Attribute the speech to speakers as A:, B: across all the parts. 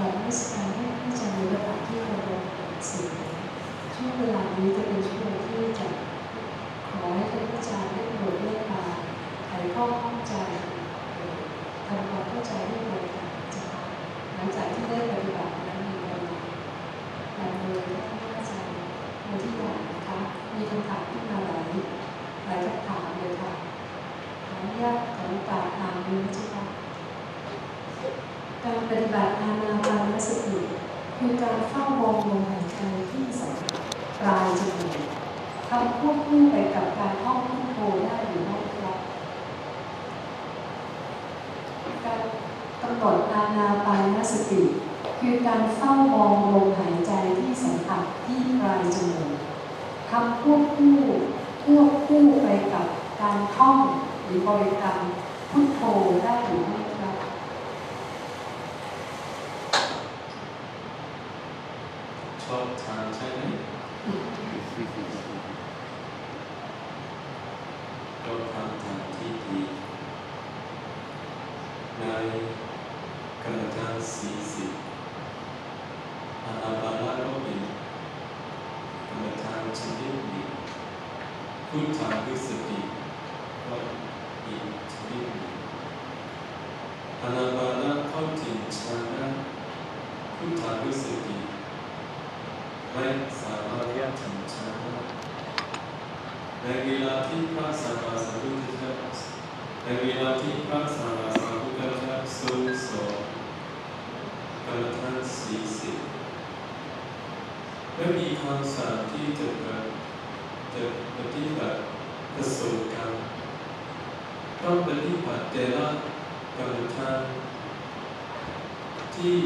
A: ราบนมัสการให้พระอาจารย์ในระดับที่เราลงเสียช่วงเวลานี้จะเป็นช่วงที่จะขอให้พระอาจารย์ได้โปรดเมตตาไขข้อข้องใจทำความเข้าใจให้ตรงกันจ้ะหลังจากที่ได้ปฏิบัตินั้นมีเวลาลำเลยท่านอาจารย์โมที่อยากนะคะมีคำถามขึ้นมาหลายหลายคำถามเลยค่ะขออนุญาตขอโอกาสอ่านดูนะจ้าค่ะ การปฏิบัติอานาปานสติคือการเฝ้ามองลมหายใจที่สัมปลายจมูกทำควบคู่ไปกับการท่องพุทโธได้หรือไม่ครับ การกำหนดอานาปานสติ คือการเฝ้ามองลมหายใจที่สัมผัสที่ปลายจมูกทำควบคู่ควบคู่ไปกับการท่องหรือบริกรรมพุทโธได้หรือไม่ครับ
B: ช อบทานใช่ไหมก็ทำทางที่ดีในกรรมฐานสี่สิบอานาปานะก็เป็นกรรมฐานชนิดนึ่งพุทธาคือสติก็อีกชนิดนึ่งอานาปาเข้าถึงฌานได้พุทธาคือสติ ไม่สามารถที่จะทำชนะในเวลาที่พระสัมมาสัมพุทธเจ้าในเวลาที่พระสัมมาสัมพุทธเจ้าทรงสอนกรรมฐานสี่สิบและมีคำสั่งที่จะกระจะปฏิบัติผสมกันต้องปฏิบัติแต่ละกรรมฐานที่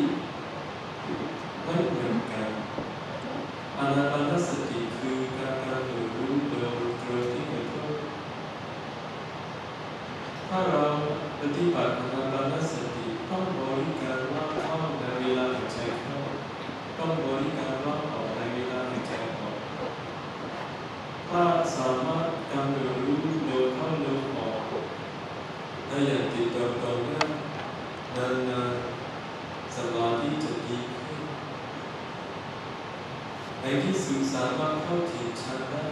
B: ถ้าสามารถกำหนดรู้ลมเข้าลมออกได้อย่างติดต่อต่อเนื่องนานๆสมาธิจะดีขึ้นในที่สุดสามารถเข้าถึงฌานได้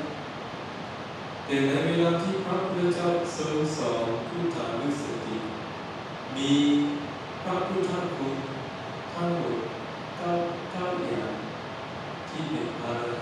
B: แต่ในเวลาที่พระพุทธเจ้าทรงสอนพุทธานุสติมีพระพุทธคุณทั้งหมดเก้าเก้าอย่างที่เป็นอรหันต์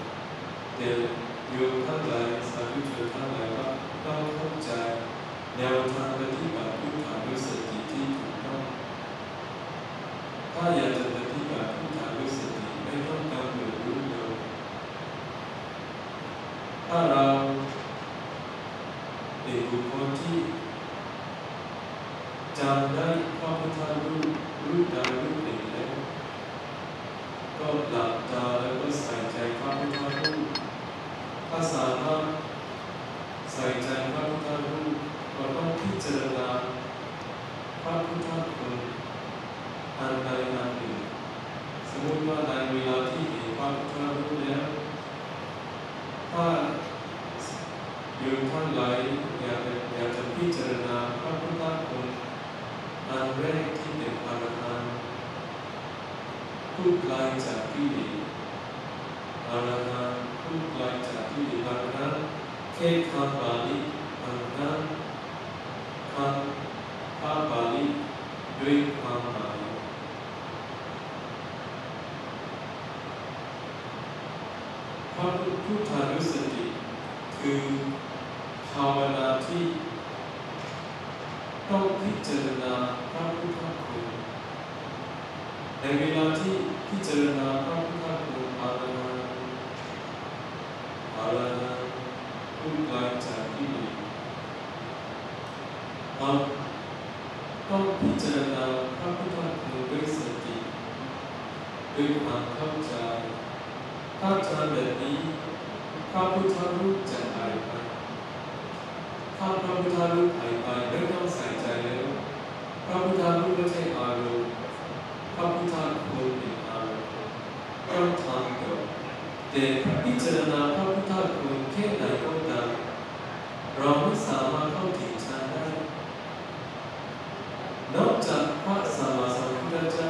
B: เดี๋ยวโยมทั้งหลายสาธุชนทั้งหลายว่าต้องเข้าใจแนวทางปฏิบัติพุทธานุสติที่ถูกต้องถ้าอยากจะปฏิบัติพุทธานุสติไม่ต้องกำหนดรู้เลยถ้าเราเป็นบุคคลที่จำได้พระพุทธรูปรูปใดรูปหนึ่งแล้วก็หลับตาแล้วก็ใส่ใจพระพุทธรูป ถ้าสามารถใส่ใจพระพุทธรูปก็ต้องพิจารณาพระพุทธคุณอันใดอันหนึ่งสมมติว่าในเวลาที่เห็นพระพุทธรูปแล้วถ้าโยมท่านไหลอยากอยากจะพิจารณาพระพุทธคุณอันแรกที่เป็นอรหันต์ผู้ไกลจากที่ดีอรหันต์ ผู้ไกลจากที่ดีอรหันต์แค่คำบาลีอรหันคำพระบาลีด้วยความหมายพระพุทธานุสติคือภาวนาที่ต้องพิจารณาพระพุทธคุณในเวลาที่พิจารณาพระพุทธคุณภาวนาภาวนาผู้ไกลจากที่ดีต้องต้องพิจารณาพระพุทธคุณด้วยสติ ด้วยความเข้าใจถ้าทำแบบนี้พระพุทธรูปจะหายไปถ้าพระพุทธรูปหายไปไม่ต้องใส่ใจแล้วพระพุทธรูปไม่ใช่อารมณ์พระพุทธคุณเป็นอารมณ์ต้องทำก่อนแต่พิจารณาพระพุทธคุณแค่ไหนก็ตามเราไม่สามารถเข้าถึงฌานได้ นอกจากพระสัมมาสัมพุทธเจ้า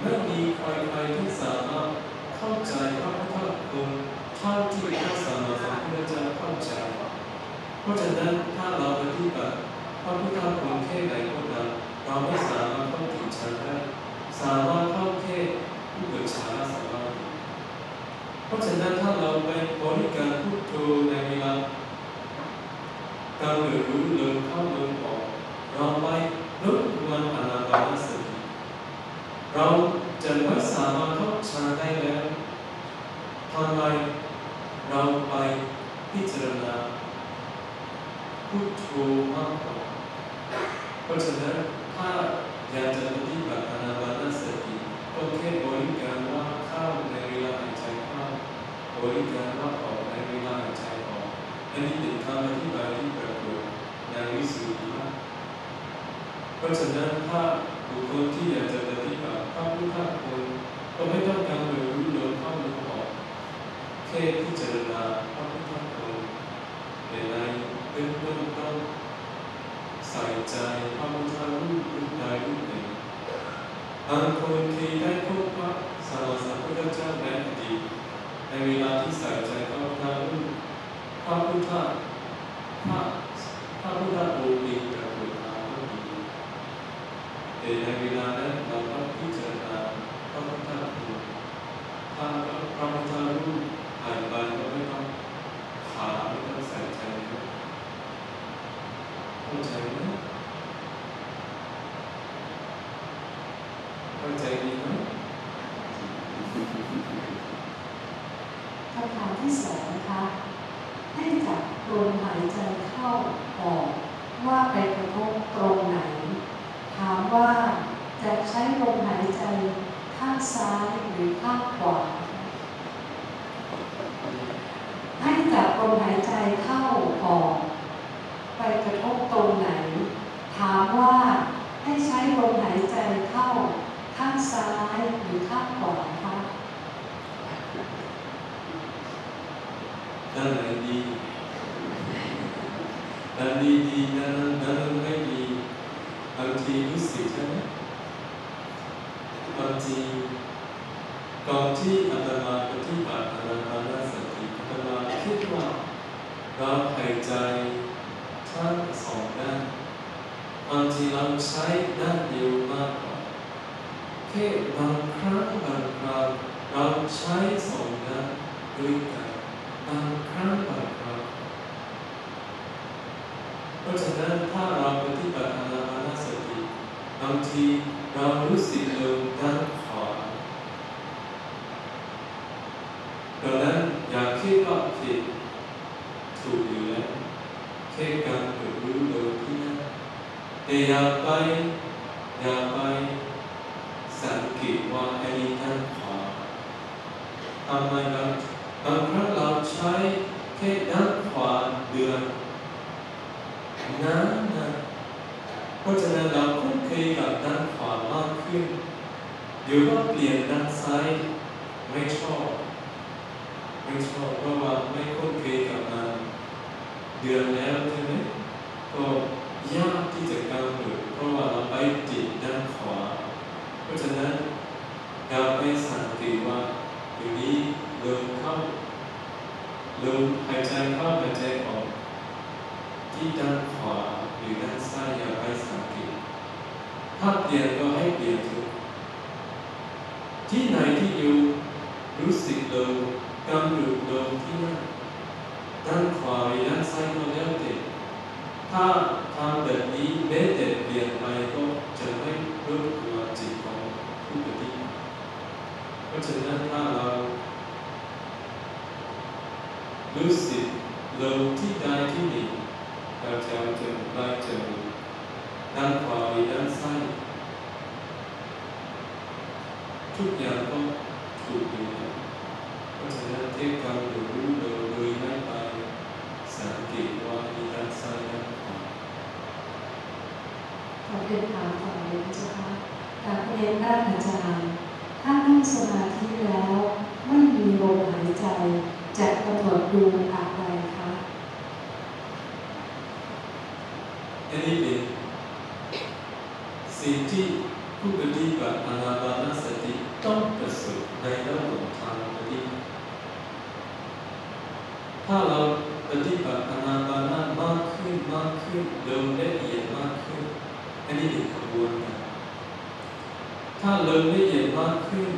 B: ไม่มีใครๆที่สามารถเข้าใจ พระพุทธคุณเท่านที่เป็นพระสัมมาสัมพุทธเจ้าเข้าใจ เพราะฉะนั้นถ้าเราปฏิบัติพระพุทธคุณแค่ไหนก็ตามเราไม่สามารถเข้าถึงฌานได้สามารถเข้าแค่ผู้เกิดฌานสามาธิเพราะฉะนั้นถ้าเราไปบริการพุทโธในเวลาการเรียนรู้ลมเข้าลมออกเราไปลดวันอนาปานสติเราจะไม่สามารถเข้าฌานได้แล้ว ทำไมเราไปพิจารณาพุทโธมากกว่าเพราะฉะนั้นถ้าอยากจะปฏิบัติอนาปานสติก็แค่บริการว่าเข้าในเวลาหายใจเข้าบริการว่าออกในเวลาหายใจออกอันนี้เป็นคำอธิบายที่ปรากฏในวิสุทธิมรรคเพราะฉะนั้นถ้าบุคคลที่อยากจะปฏิบัติพระพุทธคุณก็ไม่ต้องการเรียนรู้ลมเข้าลมออก แค่พิจารณาพระพุทธองคุณในในเบื้องต้นต้องใส่ใจพระพุทธรูปรูปใดรูปหนึ่งบางคนที่ได้พบพระสัมมาสัมพุทธเจ้าในอดีตในเวลาที่ใส่ใจพระพุทธรูปพระพุทธพระพระพุทธองค์เองปรากฏมาก็ดีแต่ในเวลานั้นเราต้องพิจารณาพระพุทธคุณถ้าพระพุทธรูป หา ที่ไหนที่อยู่รู้สึกลมกำหนดลมที่นั่นด้านขวาหรือด้านซ้ายก็แล้วแต่ถ้าทำแบบนี้แม้แต่เปลี่ยนไปก็จะไม่รบกวนจิตของผู้ปฏิบัติเพราะฉะนั้นถ้าเรารู้สึกลมที่ใดที่หนึ่งเราจะจมูกปลายจมูกด้านขวาหรือด้านซ้าย ทุกอย่างก็ถูกอยู่แล้วเพราะฉะนั้นเทคการรู้โดยโดยไม่ไปสังเกตว่ามีด้านซ้ายด้านขวา
A: ขอเรียนถามต่อเลยนะเจ้าค่ะการเรียนด้านอาจารย์ ถ้านั่งสมาธิแล้วไม่มีลมหายใจจะกำหนดดูอะไรคะ
B: อันนี้เป็นสิ่งที่ผู้ปฏิบัติอานาปานสติต้องประสบในระหว่างทางปฏิบัติถ้าเราปฏิบัติอานาปานมากขึ้นมากขึ้นเริ่มละเอียดมากขึ้น อันนี้เป็นขบวนการถ้า เริ่มละเย็นมากขึ้น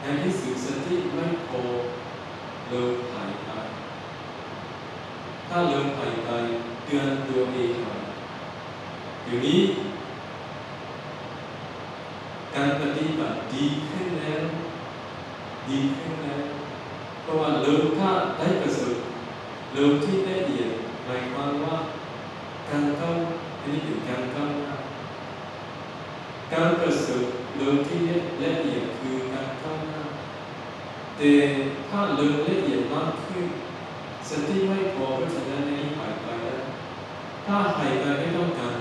B: ในที่สื่อสติไม่พอเริ่มหายไปถ้าเริ่มหายไปเตือนตัวเองหน่อยเดี๋ยวนี้ การปฏิบัติดีขึ้นแล้ว ดีขึ้นแล้วเพราะว่าเริ่มถ้าได้ประสบเริ่มที่ละเอียดหมายความว่า การเข้าอันนี้เป็นการเข้าหน้าการประสบเริ่มที่ละเอียดคือการเข้าหน้าแต่ถ้าเริ่มละเอียดมากขึ้นสติไม่พอเพราะฉะนั้นอันนี้หายไปแล้วถ้าหายไปไม่ต้องการ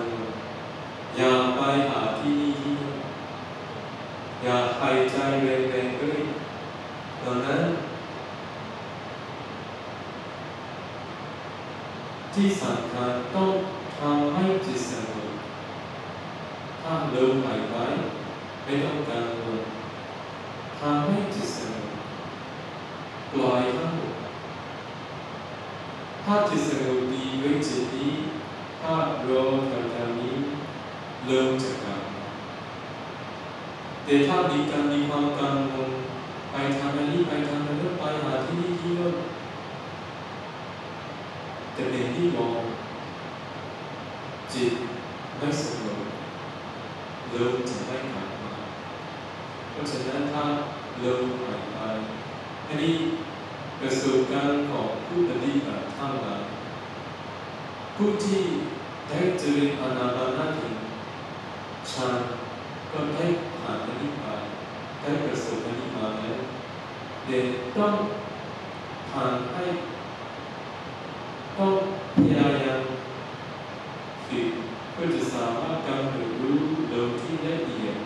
B: อย่าไปหาที่นี่ที่โน่นอย่าหายใจแรงๆด้วยดังนั้น ที่สำคัญต้องทำให้จิตสงบถ้าเริ่มหายไปไม่ต้องกังวลทำให้จิตสงบปล่อยทั้งหมดถ้าจิตสงบดีด้วยจิตดีถ้าเราแถวๆนี้เริ่มจะกลับมาแต่ถ้ามีการมีความกังวลไปทำอันนี้ไปทำอันนั้นไปหาที่นี่ที่โน่นจะเป็นที่มองจิตไม่สงบเริ่มจะไม่กลับมาเพราะฉะนั้นถ้าเริ่มหายไปอันนี้ประสบการณ์ของผู้ปฏิบัติทั้งหลายผู้ที่ ได้เจริญอนาปานาถึงฌานก็ได้ผ่านนิพพานได้ประสบนิพพานแล้วเด็กต้องผ่านให้ ต้องพยายามฝึกเพื่อจะสามารถกำหนดรู้ลมที่ละเอียด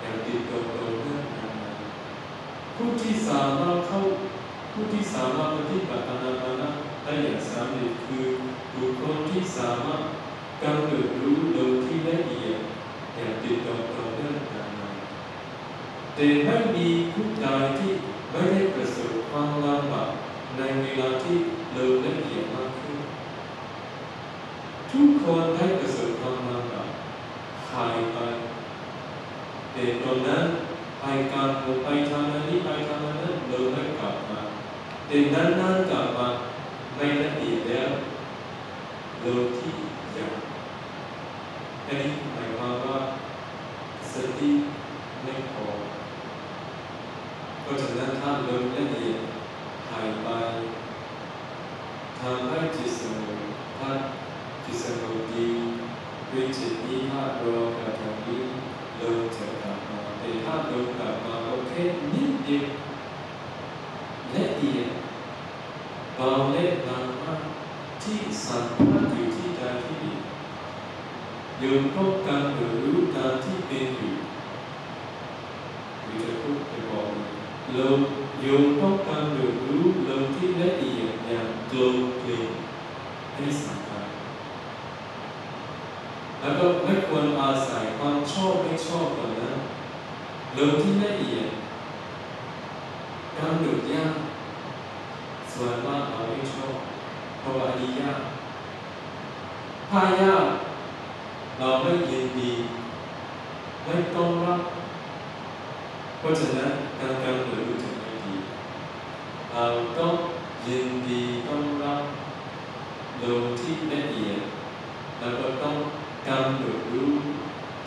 B: อย่างติดต่อต่อเนื่องนานๆผู้ที่สามารถเข้าผู้ที่สามารถปฏิบัติอานาปานะได้อย่างสำเร็จคือบุคคลที่สามารถกำหนดรู้ลมที่ละเอียดอย่างติดต่อต่อเนื่องนานๆแต่ไม่มีผู้ใดที่ไม่ได้ประสบความลำบากในเวลาที่ลมละเอียดมากขึ้น ทุกคนได้ประสบความลำบากหายไปแต่ตอนนั้นไปการไปทำอันนี้ไปทำอันนั้นเราไม่กลับมาแต่นั้นนั้นกลับมาไม่ละเอียดแล้วเราที่ยังอันนี้หมายความว่าสติไม่พอเพราะฉะนั้นถ้าเราละเอียดหายไปทำให้จิตสงบถ้า จิตสงบดีด้วยจิตนี้ถ้าเรากระทำนี้เราจะกลับมาแต่ถ้าเรากลับมาโอเคนิดเดียวละเอียดเบาเล็กบางมากที่สัมผัสอยู่ที่ใดที่หนึ่งโยมต้องการรู้การที่เป็นอยู่หรือจะพูดไปบอกเราโยมต้องการรู้ลมที่ละเอียดอย่างกลมกลืนให้สำคัญ แล้วก็ไม่ควรอาศัยความชอบไม่ชอบก่อนนะเริ่มที่ละเอียด การหลุดยากส่วนมากเราไม่ชอบเพราะว่าอันนี้ยากถ้ายากเราไม่ยินดีไม่ต้องรับเพราะฉะนั้นการการหลุดจะไม่ดีเราต้องยินดีต้องรับลงที่ละเอียดแล้วก็ต้องกำหนดรู้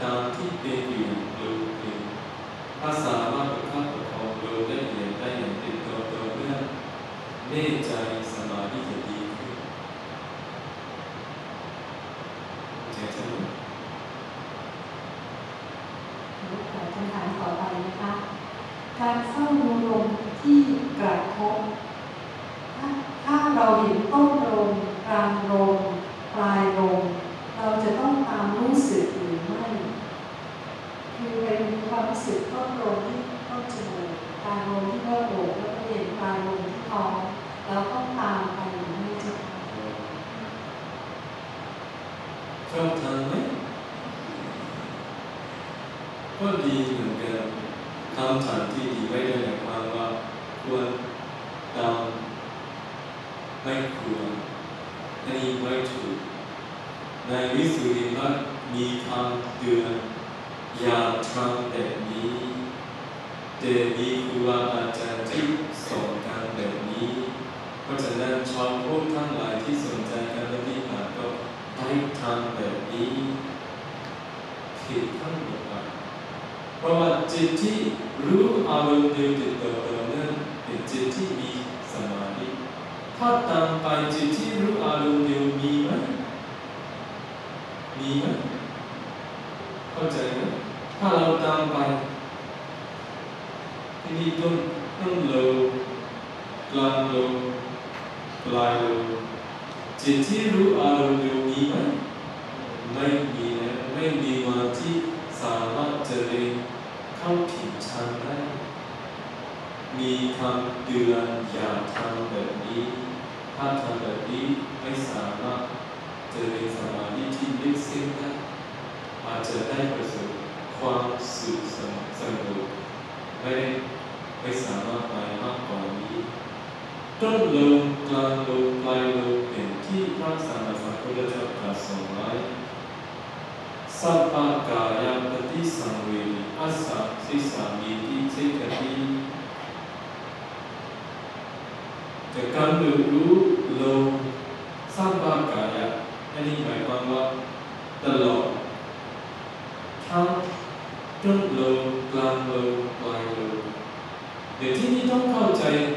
B: ตามที่เป็นอยู่โดยเป็นภาษามารถปร เนใจสมาธิจะดีขึ้นเจ๊จะรู้
A: ขอคามต่อไปนะคะ การเร้าดูลมที่กระทบถ้าเราเห็นต้นลมกลางลม ดีเหมือนเดิ
B: มทำสถานที่ดีไว้ด้ย จะได้ประสบความสุขสมสมบไม่ไม่ไม่สามารถไปมากกว่านี้ต้นลมกลางลมปลายลมเป็นที่พระสัมมาสัมพุทธเจ้าตรัสอนไว้สัพพกายปฏิสังเวรีอาศัยสิสามีที่เจกติจะกนรรู้ลมสัพพกายอันนี้หมายความว่าตลอด study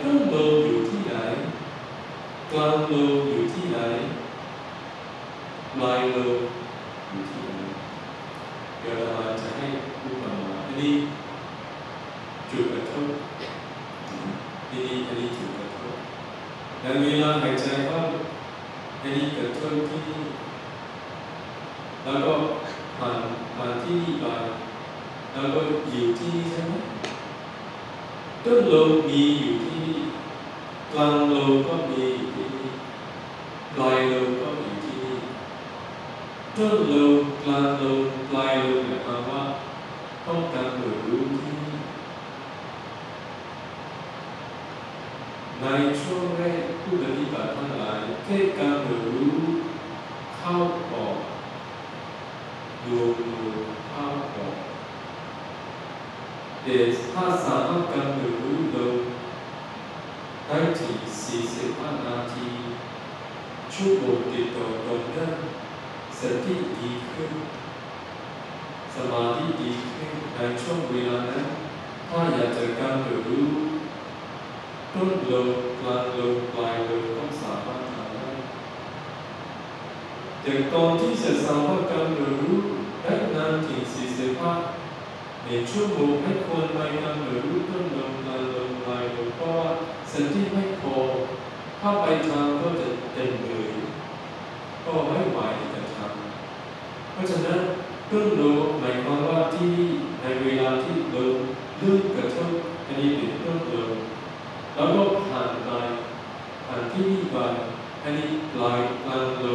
B: บายอันนี้ลายลานโล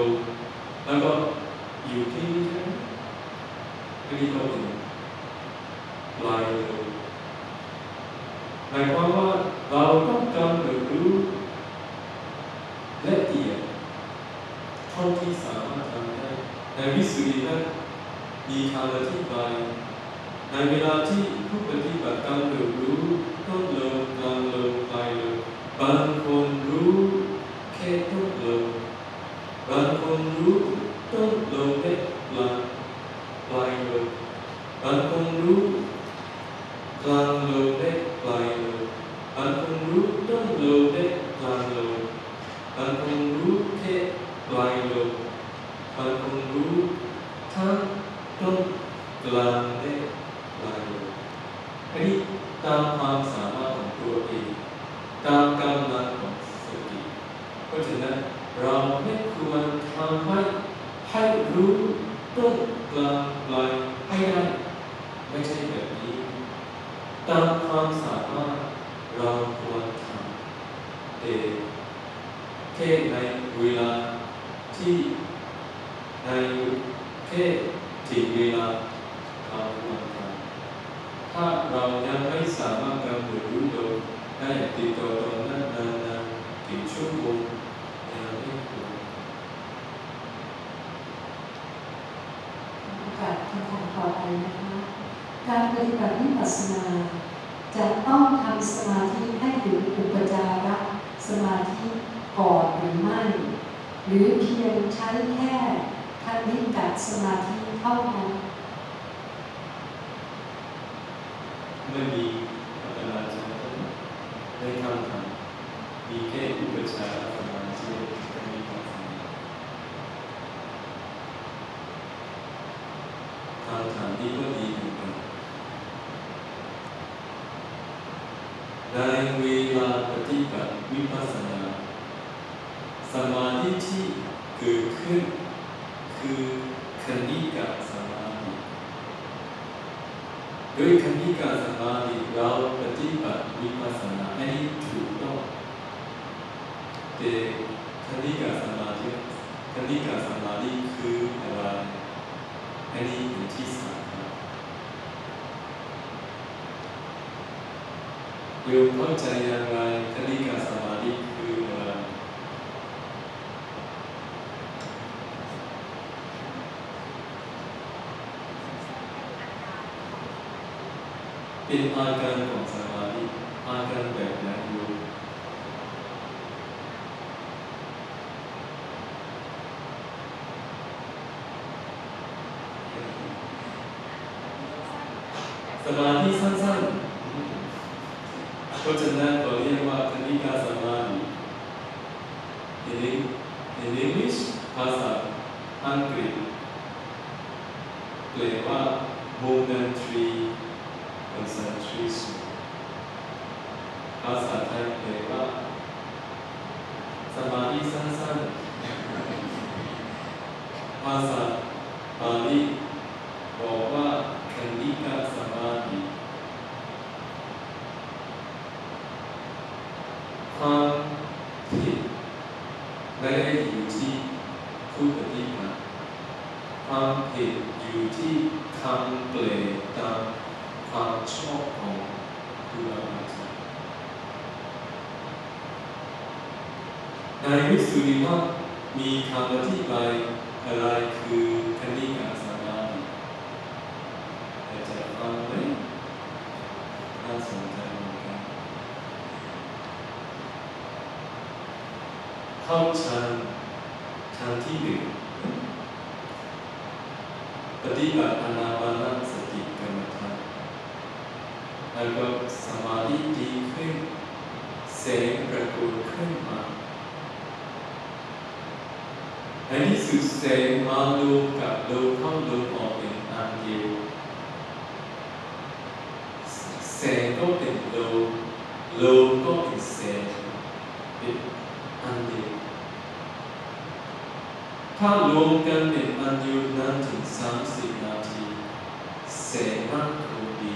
B: แล้วก็อยู่ที่นี่ใช่ไหมอันนี้เราถึงลายโลหมายความว่าเราต้องการเรียนรู้ละเอียดเท่าที่สามารถทำได้ในวิสุทธินั้นมีคำอธิบายในเวลาที่ผู้ปฏิบัติการเรียนรู้ต้องเริ่มการเริ่มไป
A: เริ่
B: มบาง ด้วยคณิกาสมาธิเราปฏิบัติวิปัสสนาให้ถูกต้องแต่คณิกาสมาธิคณิกาสมาธิคืออะไรอันนี้เป็นที่สำคัญโยมเข้าใจอย่างไรคณิกาสมาธิคืออะไร เป็นอาการของสมาธิอาการแบบไหนโยมสมาธิสั้นๆเพราะฉะนั้นเราเรียกว่าคณิกาสมาธิ in in English ภาษาอังกฤษแปลว่า momentary concentration ภาษาไทยแปลว่า สมาธิสั้นๆ ภาษาบาลีบอกว่าคณิกาสมาธิความผิดไม่ได้อยู่ที่ผู้ปฏิบัติความผิดอยู่ที่คำเปลตามความชอบของผู้อาจารย์ในวิสุทธิมรรคมีคำอธิบายอะไรคือคณิกาสมาธิ อยากจะฟังไหมน่าสนใจเหมือนกันเข้าชั้นชั้นที่หนึ่งปฏิบัติอนาปานสติกรรมฐานแล้วก็สมาธิดีขึ้นแสงปรากฏขึ้นมาในที่สุดแส งมาลงกับลมเข้าลมออกเป็นอันเดียวแสก็เป็นลมลมก็เป็นแสเป็นอันเดียวถ้ารวมกันเป็นอันเดียวนานถึงสามสิบนาทีแสมากคงดี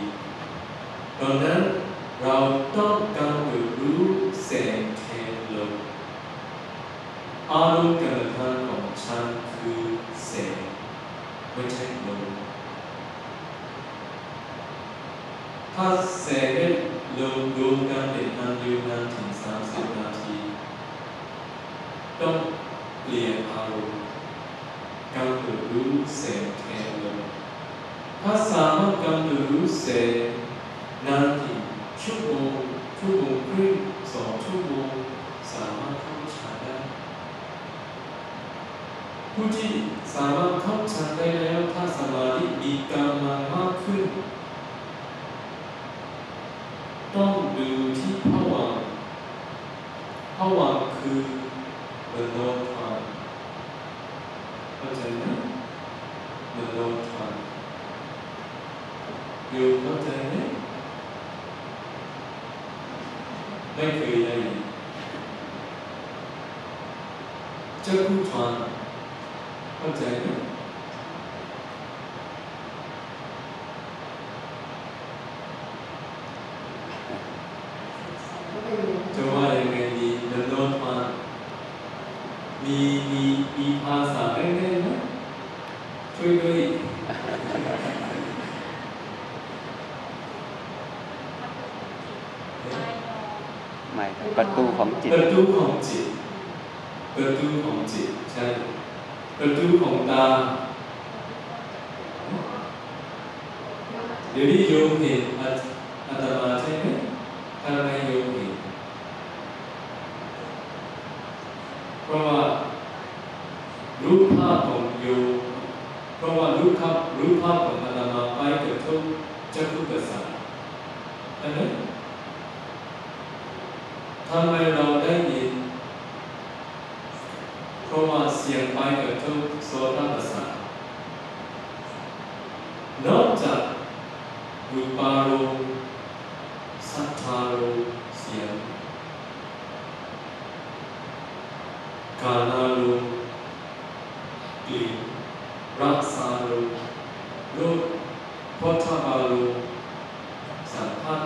B: ดังนั้นเราต้องการรู้แสแทนลมอารมณ์การทำของฉัน ไม่ใช่ลมถ้าแสงได้รวมรวมกันเป็นอันเดียวนานถึงสามสิบนาที ต้องเปลี่ยนอารมณ์กำหนดรู้แสงแทนลมถ้าสามารถกำหนดรู้แสงนานถึงชั่วโมงชั่วโมงครึ่งสองชั่วโมงสามารถเข้าฌานได้ผู้ที่ สามารถเข้าฌานได้แล้วถ้าสมาธิมีกำลังมากขึ้น ต้องดูที่ผวังผวังค์คือมโนธรรมเข้าใจไหมมโนธรรมอยู่เข้าใจไหมไม่เคยได้ยินจะพูดฟังเข้าใจไห ม
A: ก็ไปเรียน
B: จะว่ายังไงดีมันโน้ตมามีมีมีภาษาได้ไหมช่วยด้วย
C: ไม่ครับประตูของจิต
B: ประตูของจิตประตูของจิตใช่ประตูของตา เดี๋ยวนี้โยมเห็นอาอาตมาใช่ไหมทำไมโยมเห็นเพราะว่ารูปภาพของโยมเพราะว่ารูปภาพรูปภาพของอาตมาไปกระทบจักรุประสาทอันนั้นทำไมเราได้ยิน เพราะว่าเสียงไปกระทบโสตประสาทนอกจากรูปารมณ์ สัทธารมณ์เสียงกาลารมณ์กลิ่นรักษารมณ์รสพุทธอารมณ์สัมผัส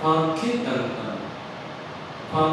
B: ความคิดต่างๆความ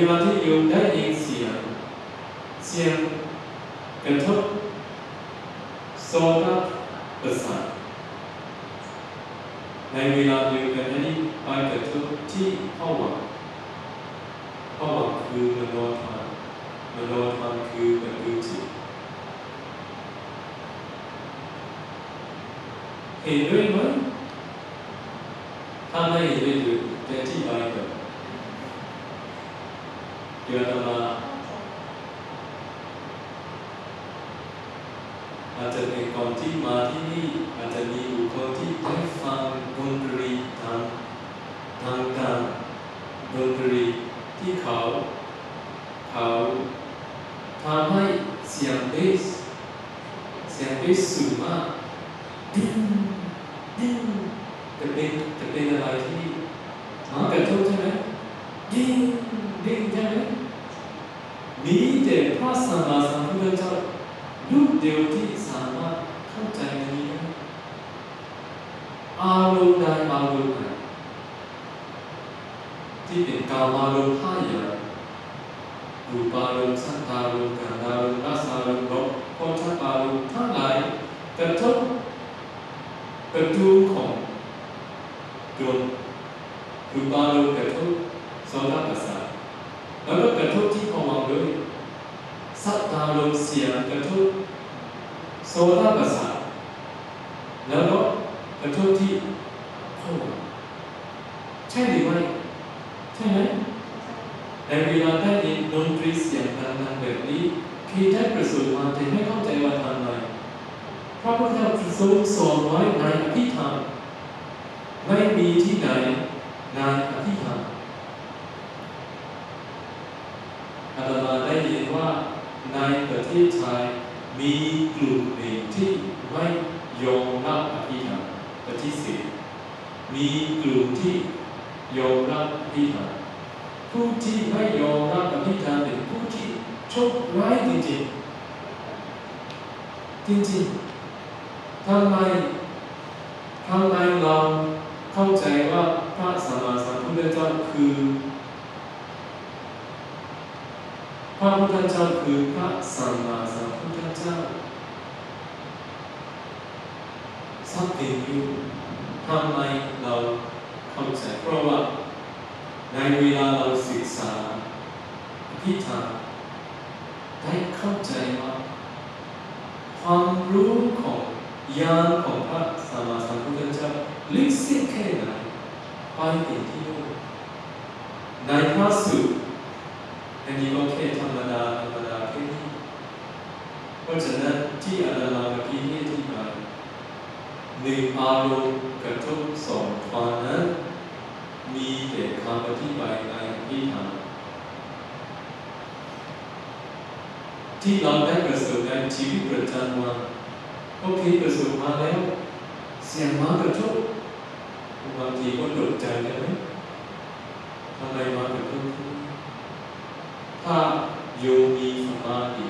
B: ในเอารมณ์หนึ่งที่เป็นกามารมณ์ห้าอย่างรูปารมณ์สัทธารมณ์กานารมณ์รสารมณ์รสโผฏฐัพพารมณ์ทั้งหลายกระทบ ประตูของดวงรูปาร โสตประสาทแล้วก็กระทบที่ภวังใช่หรือไม่ใช่ไหมในเวลาได้ยินดนตรีเสียงดังๆแบบนี้คือได้ประสบความแต่ไม่เข้าใจว่าทำไมพระพุทธเจ้าทรงสอนไว้ในอภิธรรมไม่มีที่ไหนในอภิธรรมอาตมาได้ยินว่าในประเทศไทย มีกลุ่มหนึ่งที่ไม่ยอมรับอภิธรรมปฏิเสธมีกลุ่มที่ยอมรับอภิธรรมผู้ที่ไม่ยอมรับอภิธรรมเป็นผู้ที่โชคร้ายจริงๆที่ริงๆทำไมทำไมเราเข้าใจว่าพระสัมมาสัมพุทธเจ้าคือพระพุทธเจ้าคือพระสัมมาสัม จ้าสักเดียวทำไมเราเข้าใจเพราะว่าในเวลาเราศึกษาพิธามได้เข้าใจว่าความรู้ของญาณของพระสัมมาสัมพุทธเจ้าลึกซึ้งแค่ไหนไปถึงที่นู่นในพระสูตรอันนี้ก็แค่ธรรมดาธรรม ราะฉะนั้นที่อาจารย์เมื่อกี้นี้ที่มาหนึ่งอารมณ์กระทบสองความนั้นมีแต่คำอธิบายในพิธาที่เราได้ประสบในชีวิตประจำวันโอเคประสบมาแล้ว เสียงมากระทบบางทีก็ตกใจเลยไหมทำไมมากระทบถ้าโยมมีสมาธิ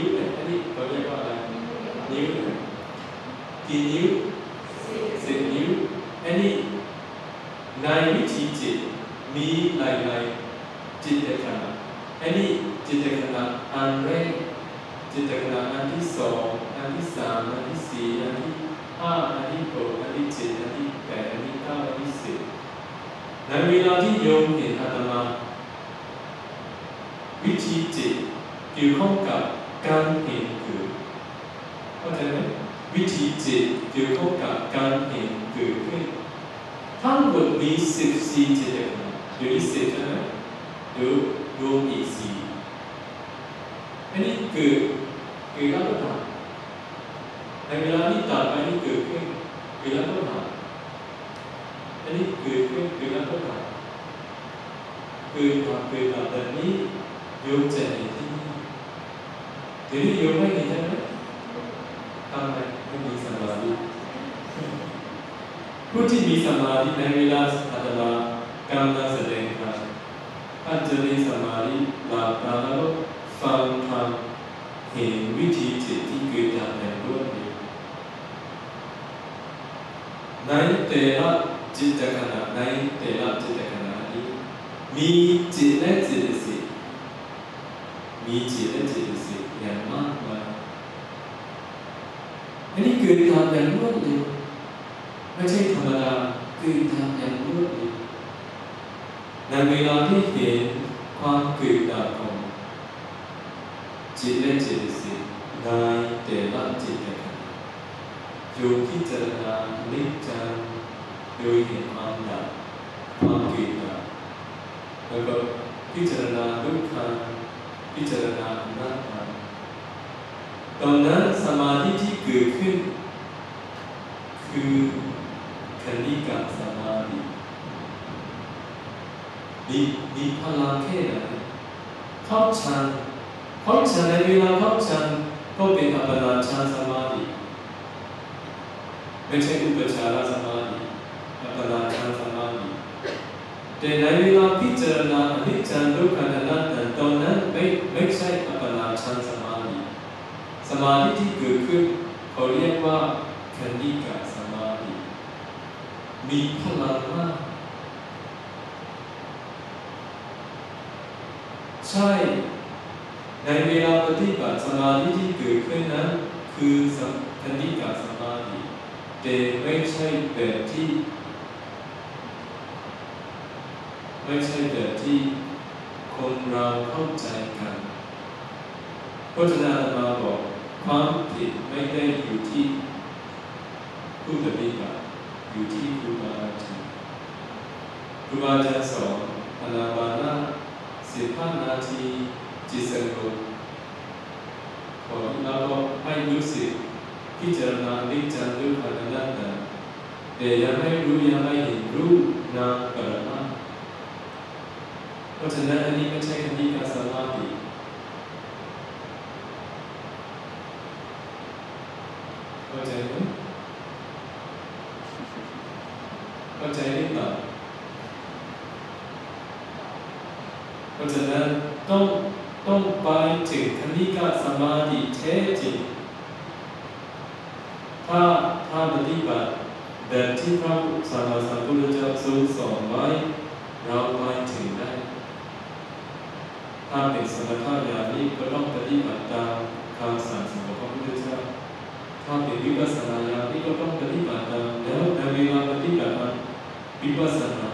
B: นิ้
A: วเนี่ย
B: อันนี้เขาเรียกว่าอะไรนิ้วเนี่ยกี่นิ้วสิบนิ้วอันนี้ในวิธีจิตมีหลายหลายจิตขณะอันนี้จิตขณะอันแรกจิตขณะอันที่สองอันที่สามอันที่สี่อันที่ห้าอันที่หกอันที่เจ็ดอันที่แปดอันที่เก้าอันที่สิบในเวลาที่โยมเห็นอาตมา วิธีจิตเกี่ยวข้องกับ การเห็นเกิดเข้าใจไหมวิธีจิตเกี่ยวข้องกับการเห็นเกิดขึ้นทั้งหมดมีสิบสี่จิตขณะเดี๋ยวนี้สิบใช่ไหมเดี๋ยวรวมอีกสี่ ยวนี้โยมไม่เห็นใช่ไหมทำไมไม่มีสมาธิผู้ที่มีสมาธิในเวลาอาตมากำลังแสดงธรรมท่านจะมีสมาธิหลับตาแล้วฟังธรรมเห็นวิธีจิตที่เกิดจากอย่างรวดเร็วในแต่ละจิตขณะในแต่ละจิตขณะนี้มี ในเวลาที่เห็นความเกิดดับของจิตและจิตสิในแต่ละจิตแต่ละโยมพิจารณานิจจังโดยเห็นความดับความเกิดดับแล้วก็พิจารณาทุกขังพิจารณาอนัตตาตอนนั้นสมาธิที่เกิดขึ้น คือคณิกาสมาธิมีมีพลังแค่ไหนเข้าฌานเข้าฌานในเวลาเข้าฌานก็เป็นอัปปนาฌานสมาธิไม่ใช่อุปจารสมาธิอัปปนาฌานสมาธิ แต่ในเวลาพิจารณาอนิจจังทุกขังอนัตตาตอนนั้นไม่ไม่ใช่อัปปนาฌานสมาธิสมาธิที่เกิดขึ้นเขาเรียกว่าคณิกาสมาธิมีพลังมากใช่ ในเวลาปฏิบัติสมาธิที่เกิดขึ้นนั้น คือสัมคณิกาสมาธิแต่ไม่ใช่แบบที่ ไม่ใช่แบบที่คนเราเข้าใจกันพระเจ้ามาบอก ความผิดไม่ได้อยู่ที่ผู้ปฏิบัติอยู่ที่ครูบาอาจารย์ครูบาอาจารย์สอนอนาบานาสิบห้านาทีจิตสงบขอแล้วก็ให้รู้สึกพิจารณาดิจังด้วยขันธ์นั้นแต่ยังไม่รู้ยังไม่เห็นรูปนามปรม เพราะฉะนั้นอันนี้ไม่ใช่คณิกาสมาธิเข้าใจไหมเข้าใจหรือเปล่าเพราะฉะนั้นต้องต้องไปถึงคณิกาสมาธิแท้จริงถ้าถ้าปฏิบัติแบบที่พระสัมมาสัมพุทธเจ้าทรงสอนไว้เราไปถึง ถ้าเป็นสมถะญาณนี้ก็ต้องปฏิบัติตามคำสั่งสอนของพระพุทธเจ้าถ้าเป็นวิปัสสนาญาณนี้ก็ต้องปฏิบัติตามแล้วในเวลาปฏิบัติวิปัสสนา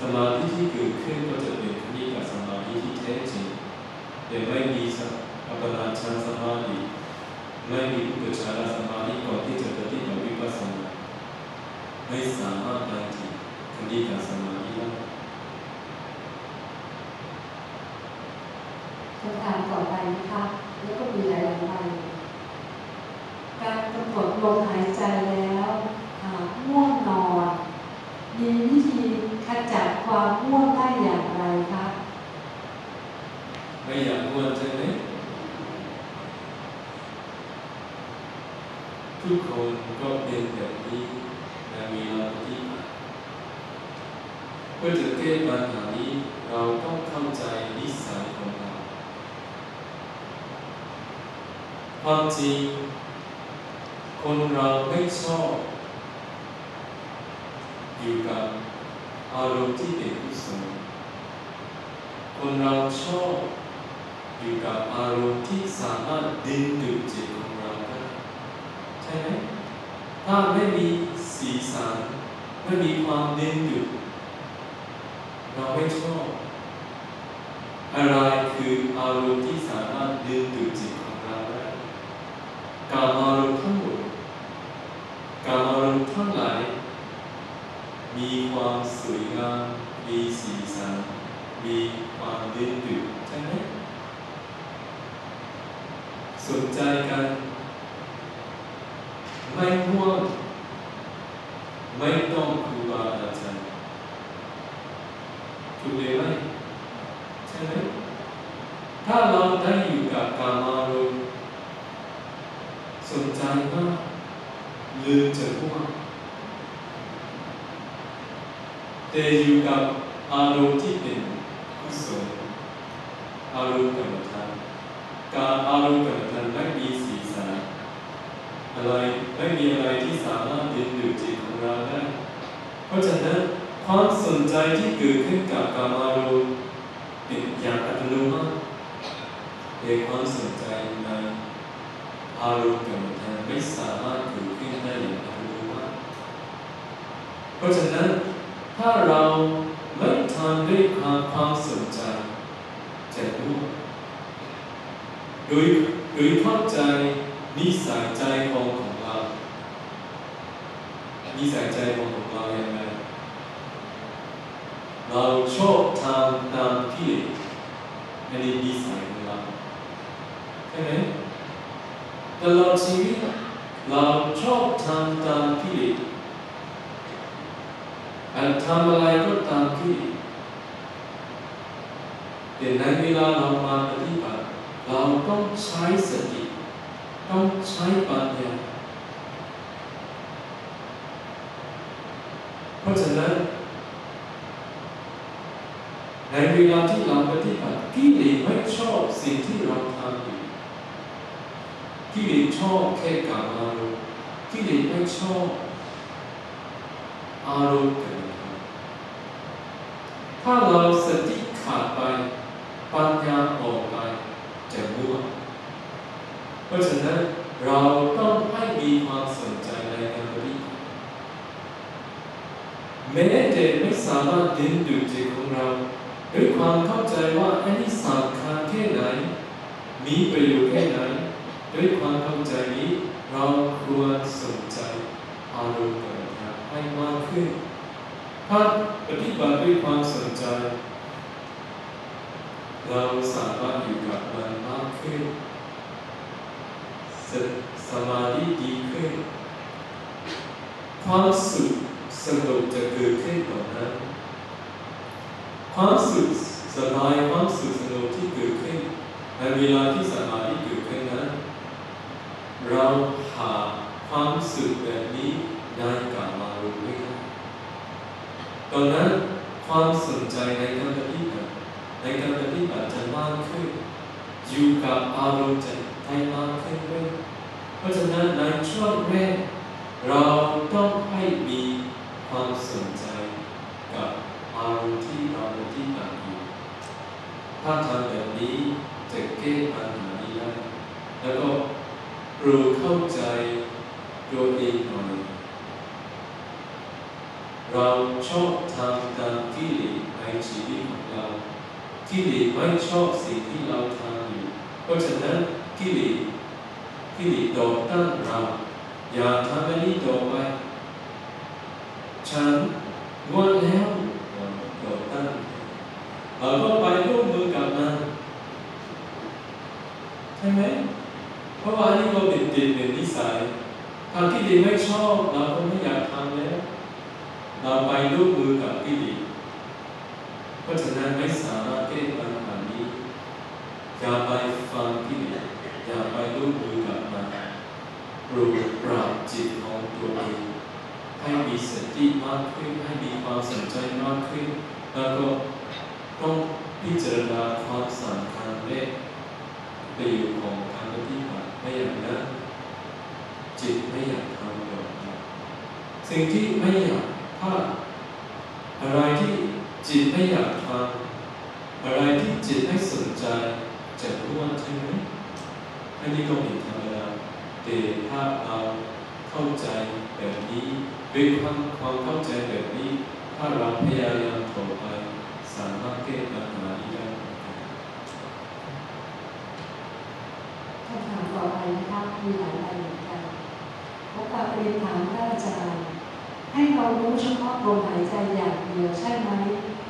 B: สมาธิที่เกิดขึ้นก็จะเป็นคณิกาสมาธิที่แท้จริงแต่ไม่มีสัมอัปปนาฌานสมาธิไม่มีอุปจารสมาธิก่อนที่จะปฏิบัติวิปัสสนาไม่สามารถไปถึงคณิกาสมาธิได้
A: คำถามต่อไปนะคะ แล้วก็มีหลายๆใบการกำหนดลมหายใจแล้วหากง่วงนอน มีวิธีขจัดความง่วงได้อย่างไรคะ
B: ไม่อยากง่วนใช่ไหมทุกคนก็เป็นแบบนี้ในเวลาปฏิบัติเพื่อจะแก้ปัญหานี้เราต้องเข้าใจนิสัยของเรา ความจริง คนเราไม่ชอบอยู่กับอารมณ์ที่เป็นกุศลคนเราชอบอยู่กับอารมณ์ที่สามารถดึงดูดจิตของเราได้ใช่ไหมถ้าไม่มีสีสันไม่มีความดึงดูดเราไม่ชอบ อะไรคืออารมณ์ แต่ในเวลาเรามาปฏิบัติเราต้องใช้สติต้องใช้ปัญญาเพราะฉะนั้นในเวลาที่เราปฏิบัติกิเลสไม่ชอบสิ่งที่เราทำอยู่กิเลสชอบแค่กามอารมณ์กิเลสไม่ชอบอารมณ์กันถ้าเราสติขาดไปปัญญาออกไปจะมั่ว เพราะฉะนั้นเราต้องให้มีความสนใจในการปฏิบัติแม้แต่ไม่สามารถดึงดูดจิตของเราด้วยความเข้าใจว่าอันนี้สำคัญแค่ไหน มีประโยชน์แค่ไหนด้วยความเข้าใจนี้ เราควรสนใจอารมณ์ต่างๆให้มากขึ้น ถ้าปฏิบัติด้วยความสนใจ เราสามารถอยู่กับมันมากขึ้นสสมาธิดีขึ้น ความสุขสงบจะเกิดขึ้นต่อนั้น ความสุขสบายความสุขสงบที่เกิดขึ้นในเวลาที่สมาธิเกิดขึ้นนั้น เราหาความสุขแบบนี้ในกามารุไม่ได้ตอนนั้นความสนใจในการปฏิบัติในการปฏิบัติจะมากขึ้นอยู่กับอารมณ์จะได้มากขึ้นด้วยเพราะฉะนั้นในช่วงแรกเราต้องให้มีความสนใจกับอารมณ์ที่เราปฏิบัติอยู่ถ้าทำแบบนี้จะแก้ปัญหานี้ได้แล้วก็รู้เข้าใจตัวเองหน่อยเราชอบทำตามกิเลสในชีวิตของเรากิเลสไม่ชอบสิ่งที่เราทำอยู่ เพราะฉะนั้นกิเลสกิเลสต่อต้านเรา อย่าทำแบบนี้ต่อไป ฉันงอนแล้วต่อต้านเราก็ไปร่วมมือกับมันใช่ไหม เพราะว่าอันนี้เราเป็นติดเป็นนิสัยทางที่ดี ไม่ชอบเราก็ไม่อยากทำแล้วเราไปร่วมมือกับกิเลสเพราะฉะนั้นไม่สามารถแก้ปัญหานี้อย่าไปฟังกิเลสอย่าไปร่วมมือกับมันปลุกปรับจิตของตัวเองให้มีสติมากขึ้นให้มีความสนใจมากขึ้น แล้วก็ต้องพิจารณาความสำคัญและประโยชน์ของการปฏิบัติไม่อย่างนั้นจิตไม่อยากทำ สิ่งที่ไม่อยากพลาดอะไรที่จิตไม่อยากทำอะไรที่จิตไม่สนใจจะรู้ว่าใช่ไหมอันนี้ก็เป็นธรรมดาแต่ถ้าเราเข้าใจแบบนี้ด้วยความความเข้าใจแบบนี้ ถ้าเราพยายามต่อไปสามารถแก้ปัญหาได้
A: คำถามต่อไปนะคะมีหลายรายเหมือนกันพบกับเรียนถามท่านอาจารย์ ให้เรารู้เฉพาะลมหายใจอย่างเดียวใช่ไหม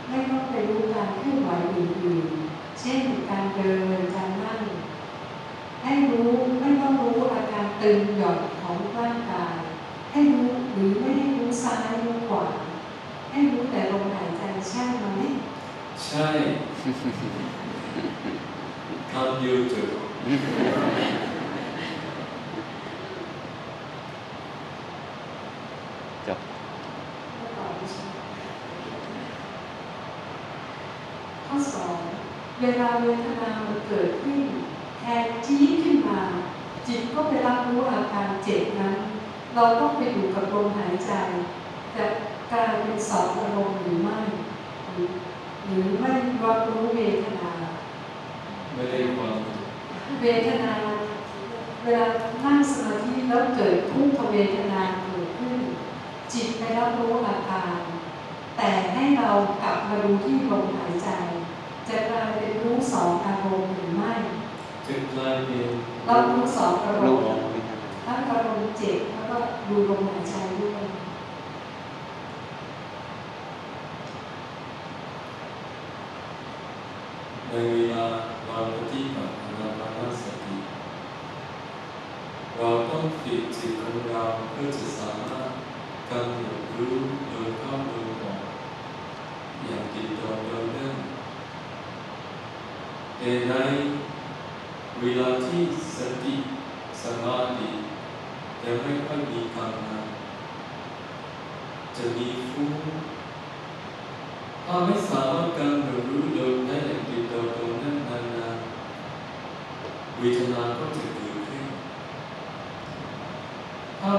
A: ไม่ต้องไปรู้การเคลื่อนไหวอื่นๆเช่นการเดินการนั่งให้รู้ไม่ต้องรู้อาการตึงหย่อนของร่างกาย ให้รู้หรือไม่ให้รู้ซ้ายรู้ขวาให้รู้แต่ลมหายใจใช่ไหม
B: ใช่ทำอยู่จุด
C: จบ
A: ข้อสอง เวลาเวทนามันเกิดขึ้นแทนจี้ขึ้นมา จิตก็ไปรับรู้อาการเจ็บนั้น เราต้องไปอยู่กับลมหายใจจะกลายเป็นสองอารมณ์หรือไม่หรือหรือไม่รับรู้เวทนา
B: ไม่ได้ความ
A: เวทนา เวลานั่งสมาธิแล้วเกิดทุกขเวทนาเกิดขึ้น จิตไปรับรู้อาการ แต่ให้เรากลับมาดูที่ลมหายใจ จะกลายเป็นรู้สองอารมณ์หรือไม่
B: จะกลายเป็น
A: เรารู้สองอาร
C: รู้
A: มณ์
C: ออกไหมครับ
A: ทั้งอารมณ์เจ็บแล้วก็ดูลมหายใจด้วย
B: ในเวลาเราปฏิบัติอานาปานสติเราต้องฝึกจิตของเราเพื่อจะสามารถกำหนดรู้โดยเข้าโดยออกอย่างติดต่อโดยเนื่อง แต่ในเวลาที่สติสมาธิยังไม่ค่อยมีกำลังจะมีฟุ้งถ้าไม่สามารถกำหนดรู้ลมได้อย่างติดต่อตรงนั้นนานๆเวทนาก็จะเกิดขึ้นถ้า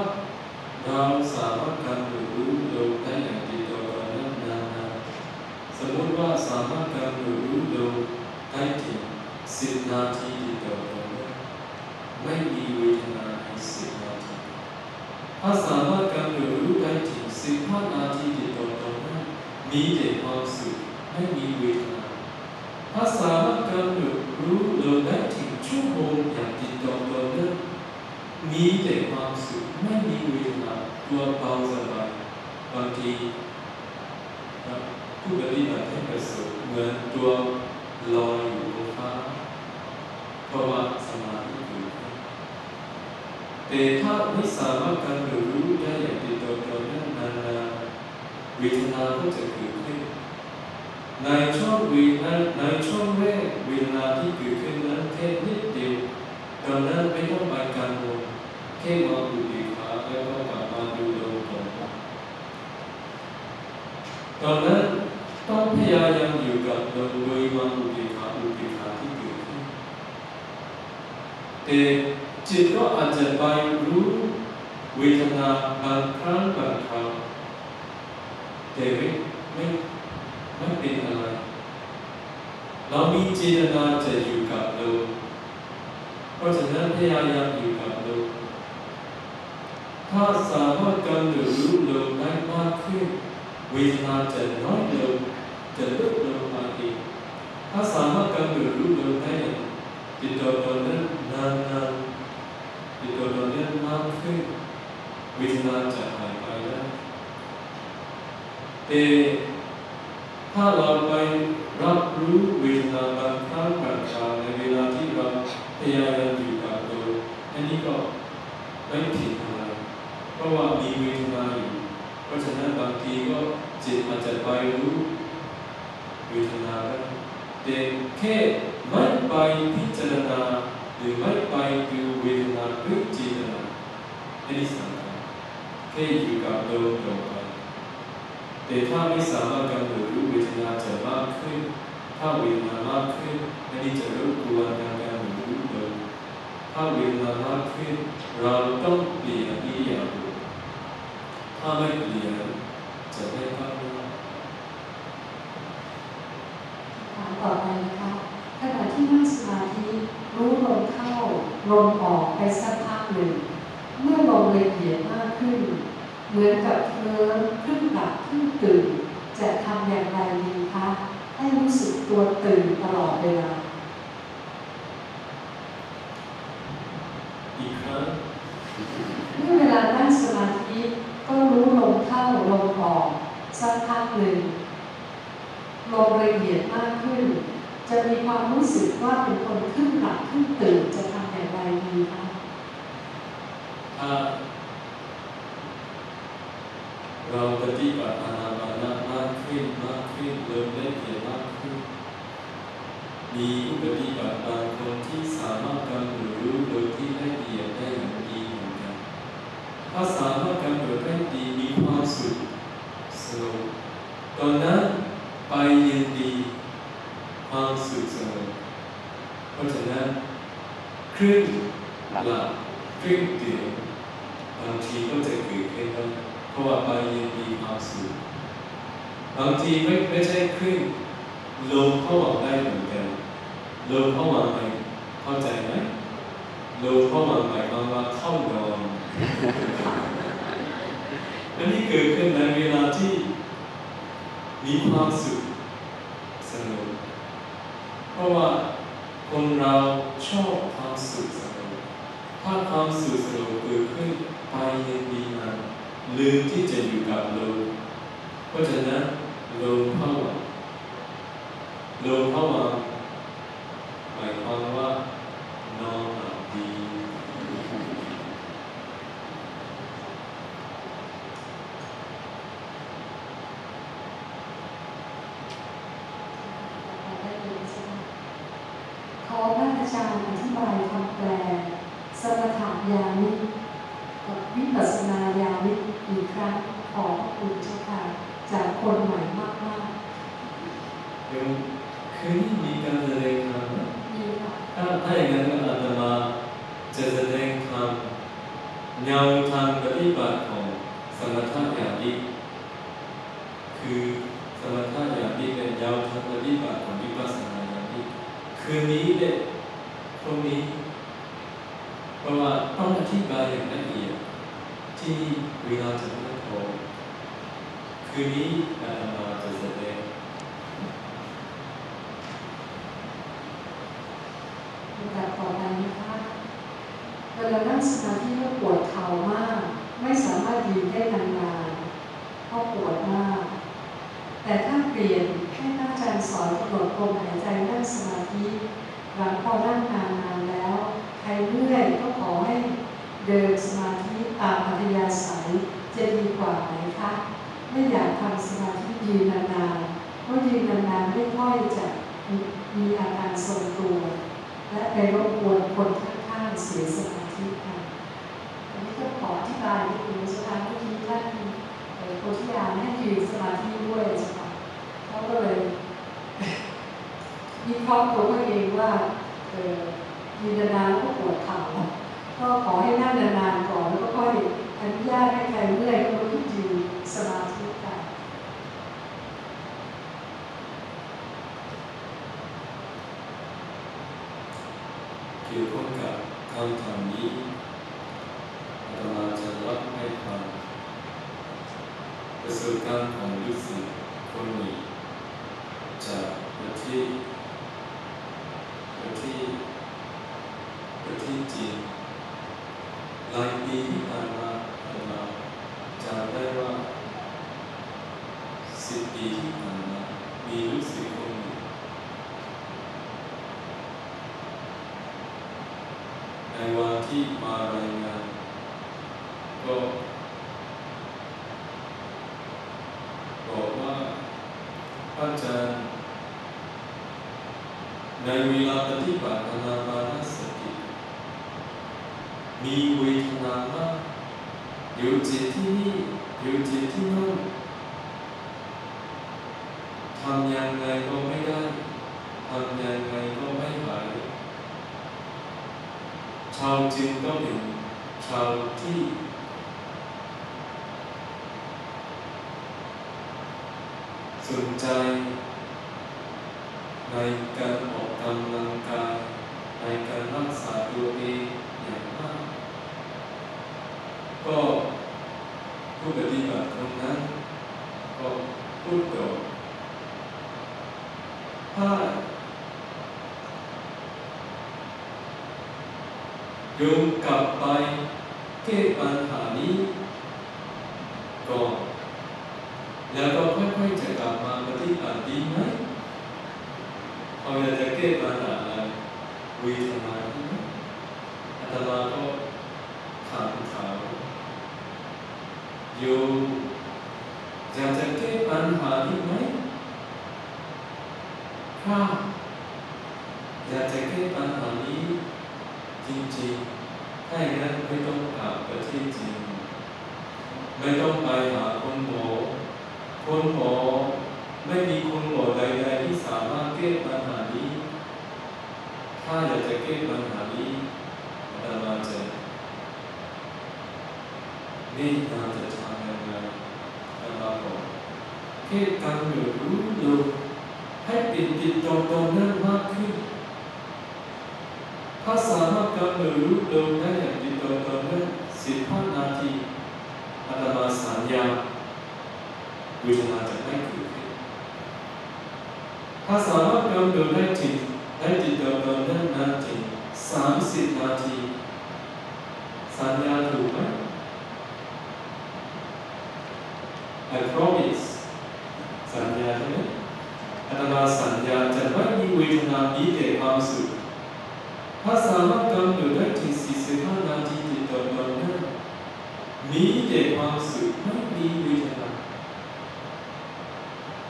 B: เราสามารถกำหนดรู้ลมได้อย่างติดต่อตรงนั้นนานๆสมมติว่าสามารถกำหนดรู้ลม สิบนาทีติดต่อตรงนั้ไม่มีเวทนาในสิบนาทีถ้าสามารถกำหนดรู้ได้ถึงสิบห้านาทีติดต่อตรงนั้นมีแต่ความสุขไม่มีเวทนาถ้าสามารถกำหนดรู้ลมได้ถึงชั่วโมงอย่างติดต่อต่อเนื่องมีแต่ความสุขไม่มีเวทนาตัวเบาสบายบางทีผู้ปฏิบัติให้ประสบเหมือนตัวลอยอยู่บนฟ้า เพราะว่าสมาธิเกิดขึ้น แต่ถ้าไม่สามารถกำหนดรู้ได้อย่างติดต่อต่อเนื่องนานๆเวทนาก็จะเกิดขึ้น ในช่วงเวทนาในช่วงแรกเวทนาที่เกิดขึ้นนั้นแค่นิดเดียวตอนนั้นไม่ต้องไปการงงแค่มองดูดีขาแล้วก็กลับมาดูลมต่อตอนนั้นต้องพยายามอยู่กับลมโดยมองดูดีขาดูดีขาที่เกิดขึ้นแต่ จิตก็อาจจะไปรู้เวทนาบางครั้งบางคราวแต่ไม่ไม่ไม่เป็นอะไร เรามีเจตนาจะอยู่กับลมเพราะฉะนั้นพยายามอยู่กับลมถ้าสามารถกำหนดรู้ลมได้มากขึ้น เวทนาจะน้อยลงจะลดลงมาเองถ้าสามารถกำหนดรู้ลมได้ยังติดต่อต่อเนื่องนานๆ ติดต่อต่อเนื่องมากขึ้นเวทนาณจะหายไปได้แต่ถ้าเราไปรับรู้เวทนาณบางครั้งบางคราวในเวลาที่เราพยายามอยู่กับตัวอันนี้ก็ไม่ผิดอะไรเพราะว่ามีเวทนาอยู่เพราะฉะนั้นบางทีก็จิตอาจจะไปรู้เวทนาได้แต่แค่ไม่ไปพิจารณา หรือไม่ไปดูเวทนาด้วยจิตนาอันนี้สำคัญแค่อยู่กับลมต่อไปแต่ถ้าไม่สามารถกำหนดรู้เวทนาจะมากขึ้น ถ้าเวทนามากขึ้นอันนี้จะรบกวนการกำหนดรู้เลยถ้าเวทนามากขึ้น เราต้องเปลี่ยนอิริยาบถถ้าไม่เปลี่ยนจะไม่ก้าวหน้า
A: ถามต่อไปนะคะขณะที่นั่งสมาธิ รู้ลมเข้าลมออกไปสักพักหนึ่ง เมื่อลมละเอียดมากขึ้น เหมือนกับเคลิ้มครึ่งหลับครึ่งตื่น จะทำอย่างไรดีคะให้รู้สึกตัวตื่นตลอดเวลา
B: อีกครั้ง
A: เมื่อเวลานั่งสมาธิก็รู้ลมเข้าลมออกสักพักหนึ่งลมละเอียดมากขึ้น จะมีความรู้สึกว่าเป็นคนขึ้นหลับขึ้นตื่นจะทำอย่างไรดีคะ
B: เราปฏิบัติอานาปานมากขึ้นมากขึ้นเริ่มละเอียดมากขึ้น มีผู้ปฏิบัติบางคนที่สามารถกำหนดรู้โดยที่ละเอียดได้อย่างดีเหมือนกันถ้าสามารถกำหนดได้ดีมีความสุขสนุกตอนนั้นไปยินดี ความสุขสมบเพราะฉะนั้นครื่งหลับครื่งเดี่ยวบางทีก็จะเกิดขึ้นเพราะว่าไปยังมีความสุขบางทีไม่ไม่ใช่ครื่งลมเข้าออกได้เหมือนกันลมเข้ามาไปเข้าใจไหมลมเข้ามาไปบางว่าเข้านอนอันนี้เกิดขึ้นในเวลาที่มีความสุขสนุก เพราะว่าคนเราชอบความสุขสนุกถ้าความสุขสนุกเกิดขึ้นไปเย็นดีนานลืมที่จะอยู่กับลมเพราะฉะนั้นลมเข้าลมเข้ามา the อา
A: ตมาสัญญาเว
B: ทนาณจะไม่
A: เกิดขึ้นถ้าสามารถเดินเดิ
B: นได้จริงได้จริงเดินเดินได้นานจริงสามสิบนาที สัญญาถูกไหม I promise สัญญาใช่ไหมอาตมาสัญญาจะไม่มีเวทนาณดีเต่ความสุขถ้าสามารถเดินเดินได้จริงสี่สิบห้านา มีแต่ความสุขไม่มีเวทนา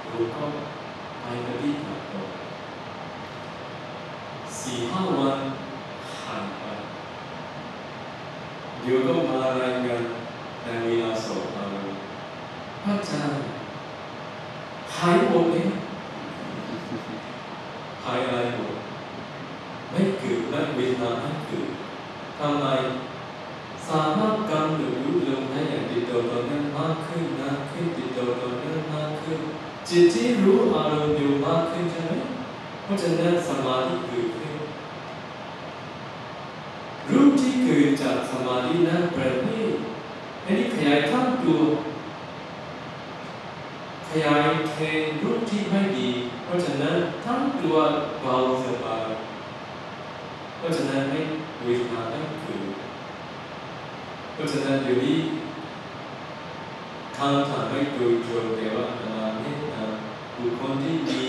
B: เราก็ไปปฏิบัติต่อสี่ห้าวันผ่านไปเดี๋ยวก็มารายงานในเวลาสอบเราพระอาจารย์หายหมดเลยหายอะไรหมดไม่เกิดไม่เวทนาไม่เกิดทำไมสามารถกำหนดรู้ลมได้อย่างติดต่อต่อเนื่องมากขึ้นนานขึ้นติดต่อต่อเนื่องมากขึ้นจิตที่รู้อารมณ์อยู่มากขึ้นใช่ไหมเพราะฉะนั้นสมาธิเกิดขึ้นรู้ที่เกิดจากสมาธินั้นประเภทอันนี้ขยายทั้งตัว ขยายแทนรูปที่ไม่ดี เพราะฉะนั้นทั้งตัวเบาสบายเพราะฉะนั้นไม่เวทนาไม่เกิดเพราะฉะนั้นเดี๋ยวนี้คำถามไม่โดยตรงแต่ว่าอามาเน้นนะบุคคลที่มี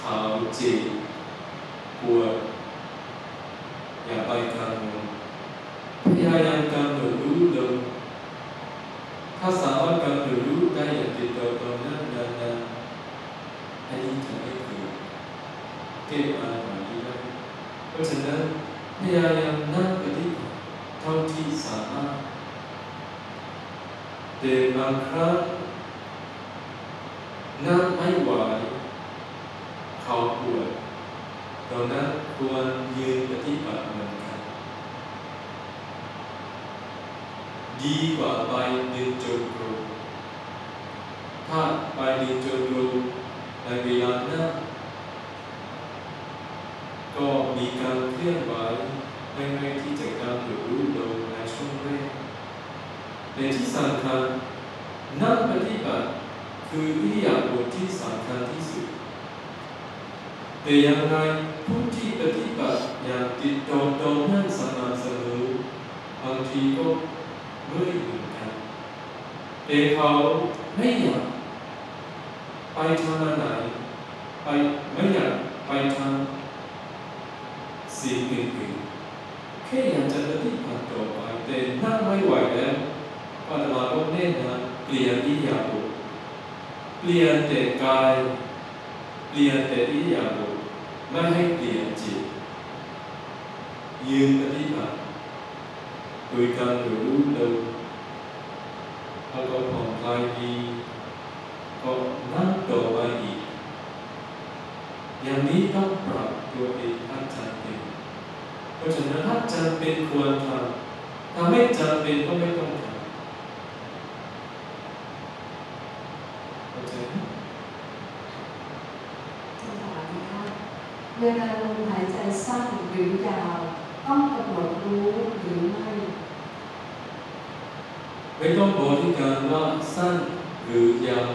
B: ข่าวเจ็บปวดอย่าไปกังวลพยายามกำหนดรู้ลม ถ้าสามารถกำหนดรู้ได้อย่างติดต่อต่อเนื่องนานๆอันนี้จะไม่เกิดเก็บอาการนี้ได้เพราะฉะนั้นพยายามนั่งปฏิบัติเท่าที่สามารถแต่บางครั้งนั่งไม่ไหวเขาปวดตอนนั้นควรยืนปฏิบัติเหมือนกัน ดีกว่าไปเดินจงกรมถ้าไปเดินจงกรมในเวลานั้นก็ มีการเคลื่อนไหวไม่ไม่ที่จะการหรือรู้ลงในช่วงแรกแต่ที่สำคัญนั่งปฏิบัติคืออิริยาบถที่สำคัญที่สุด แต่อยังไงผู้ที่ปฏิบัติอย่างติดต่อต่อนื่องสม่ำเสมอบางทีก็ไม่เหมือนกันแต่เขาไม่อยากไปทางไหนไปไม่อยากไปทาง สิ่งอื่นๆแค่อยากจะปฏิบัติต่อไปแต่นั่งไม่ไหวแล้วอาตมาก็แน่นะเปลี่ยนอิยาบถเปลี่ยนแต่กายเปลี่ยนแต่อิยาบถไม่ให้เปลี่ยนจิต ยืนปฏิบัติโดยการรู้ลมแล้วก็ผ่อนคลายดีก็นั่งต่อไปอีกอย่างนี้ต้องปรับตัวเองถ้าจเป็น เพราะฉะนั้นถ้าจำเป็นควรทำถ้าไม่จำเป็นก็ไม่ต้องทำเข้าใจไหม
A: คำถามนะคะเวลาลมหายใจสั้นหรือยาว ต้องกำหนดรู้หรือไม่
B: ไม่ต้องบริการว่าสั้นหรือยาว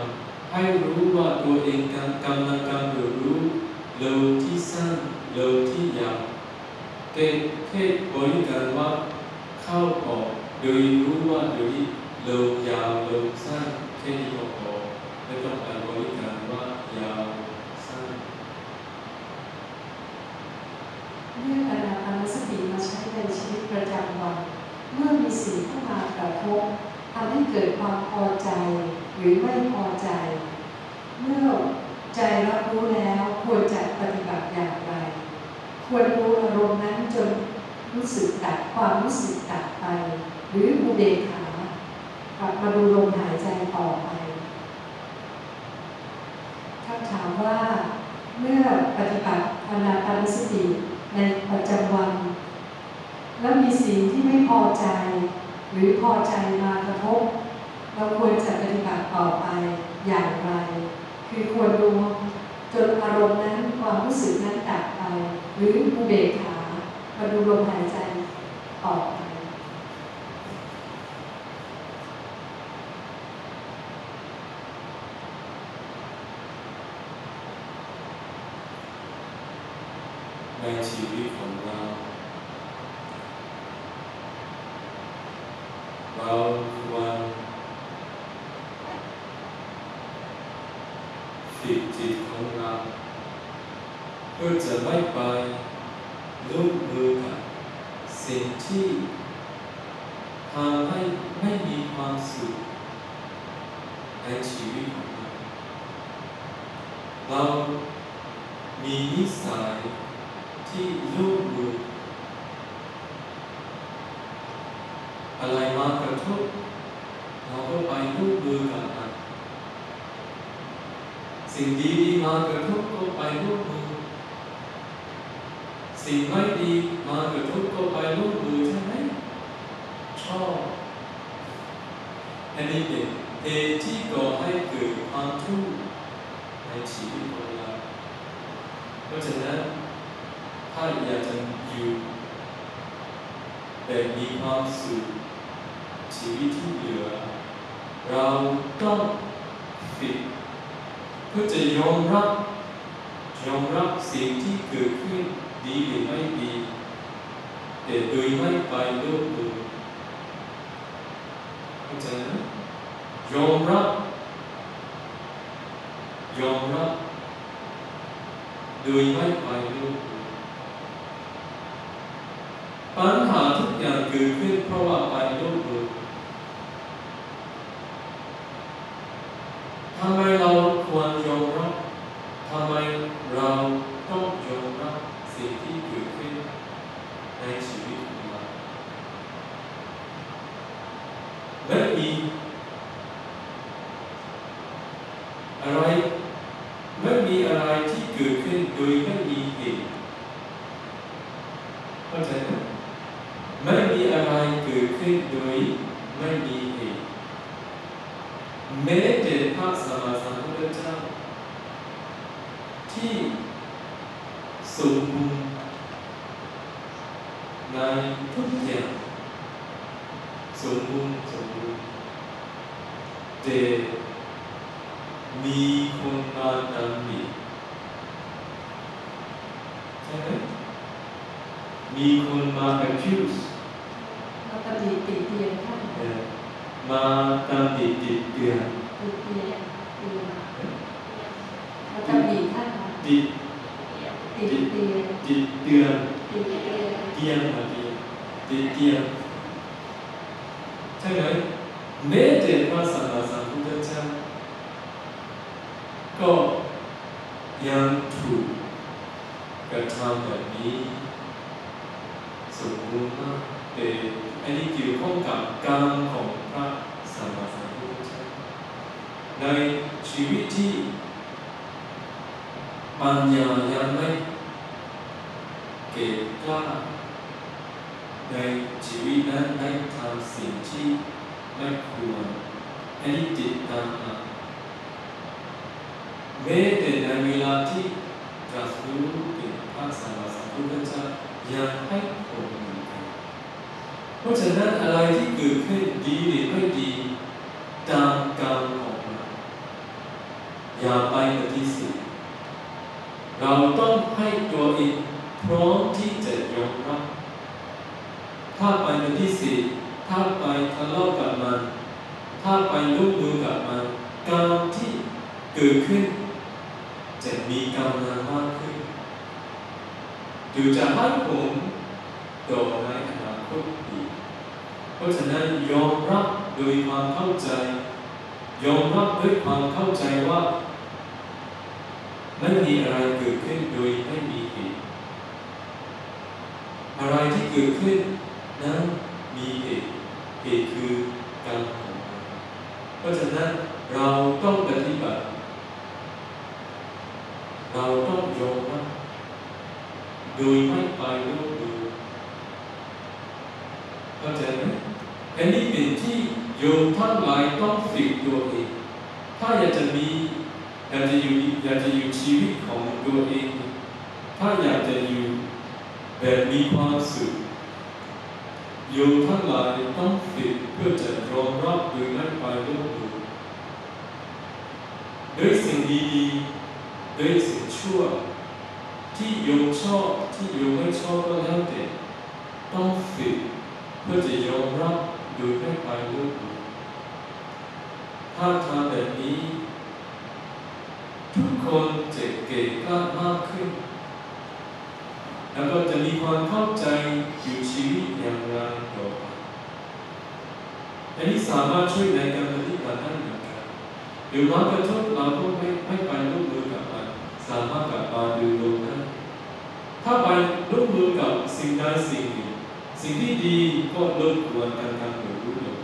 B: ให้รู้ว่าตัวเองกำกำลังกำหนดรู้เร็วที่สั้นเร็วที่ยาว แค่แค่บริการว่าเข้าออกโดยรู้ว่าโดยเร็วยาวเร็วสั้นแค่นี้ก็พอไม่ต้องไปบริการว่ายาวสั้น
A: เมื่ออานาปานสติมาใช้ในชีวิตประจำวันเมื่อมีสิ่งเข้ามากระทบทำให้เกิดความพอใจหรือไม่พอใจ เมื่อใจรับรู้แล้วควรจะปฏิบัติอย่างไร ควรรู้อารมณ์นั้นจนรู้สึกตัดความรู้สึกตัดไป หรืออุเบกขากลับมาดูลมหายใจต่อไปคำถามว่าเมื่อปฏิบัติอนาปานสติในประจำวัน แล้วมีสิ่งที่ไม่พอใจ หรือพอใจมากระทบ เราควรจะปฏิบัติต่อไปอย่างไร คือควรดู จนอารมณ์นั้นความรู้สึกนั้นดับไป หรืออุเบกขามาดูลมหายใจอ
B: อก Kurze Leitbahn ข้าใจไม่มีอะไรเกิดขึ้นโดยไม่มีเหตุแม้แต่พระสัมมาสัมพุทธเจ้า ที่สมบูรณ์ในทุกอย่างสมบูรณ์สมบูรณ์แต่ Matatius? Matatius. É. Matatius.
A: เราต้
B: องปฏิบัติ เราต้องยอมรับโดยไม่ไปโลกดูเข้าใจไหมอันนี้เป็นที่โยมทั้งหลายต้องฝึกตัวเองถ้าอยากจะมีอยากจะอยู่อยากจะอยู่ชีวิตของตัวเอง ถ้าอยากจะอยู่แบบมีความสุขโยมทั้งหลายต้องฝึกเพื่อจะรองรับหรือไม่ไปโลกดู ด้วยสิ่งดีๆด้วยสิ่งชั่ว ที่โยมชอบที่โยมไม่ชอบก็แล้วแต่ต้องฝึกเพื่อจะยอมรับโดยไม่ไปด้วยกถ้าทำแบบนี้ ทุกคนจะเก่งกล้ามากขึ้น แล้วก็จะมีความเข้าใจอยู่ชีวิตอย่างไรต่อไปอันนี้สามารถช่วยในการปฏิบัติได้ หมือนกันหรือว่ากระทบเราก็ไม่ไม่ไปร่วมมือกับมันสามารถกลับมาดูลงได้ถ้าไปร่วมมือกับสิ่งใดสิ่งหนึ่งสิ่งที่ดีก็ลดกวนการการหลงรู้ลง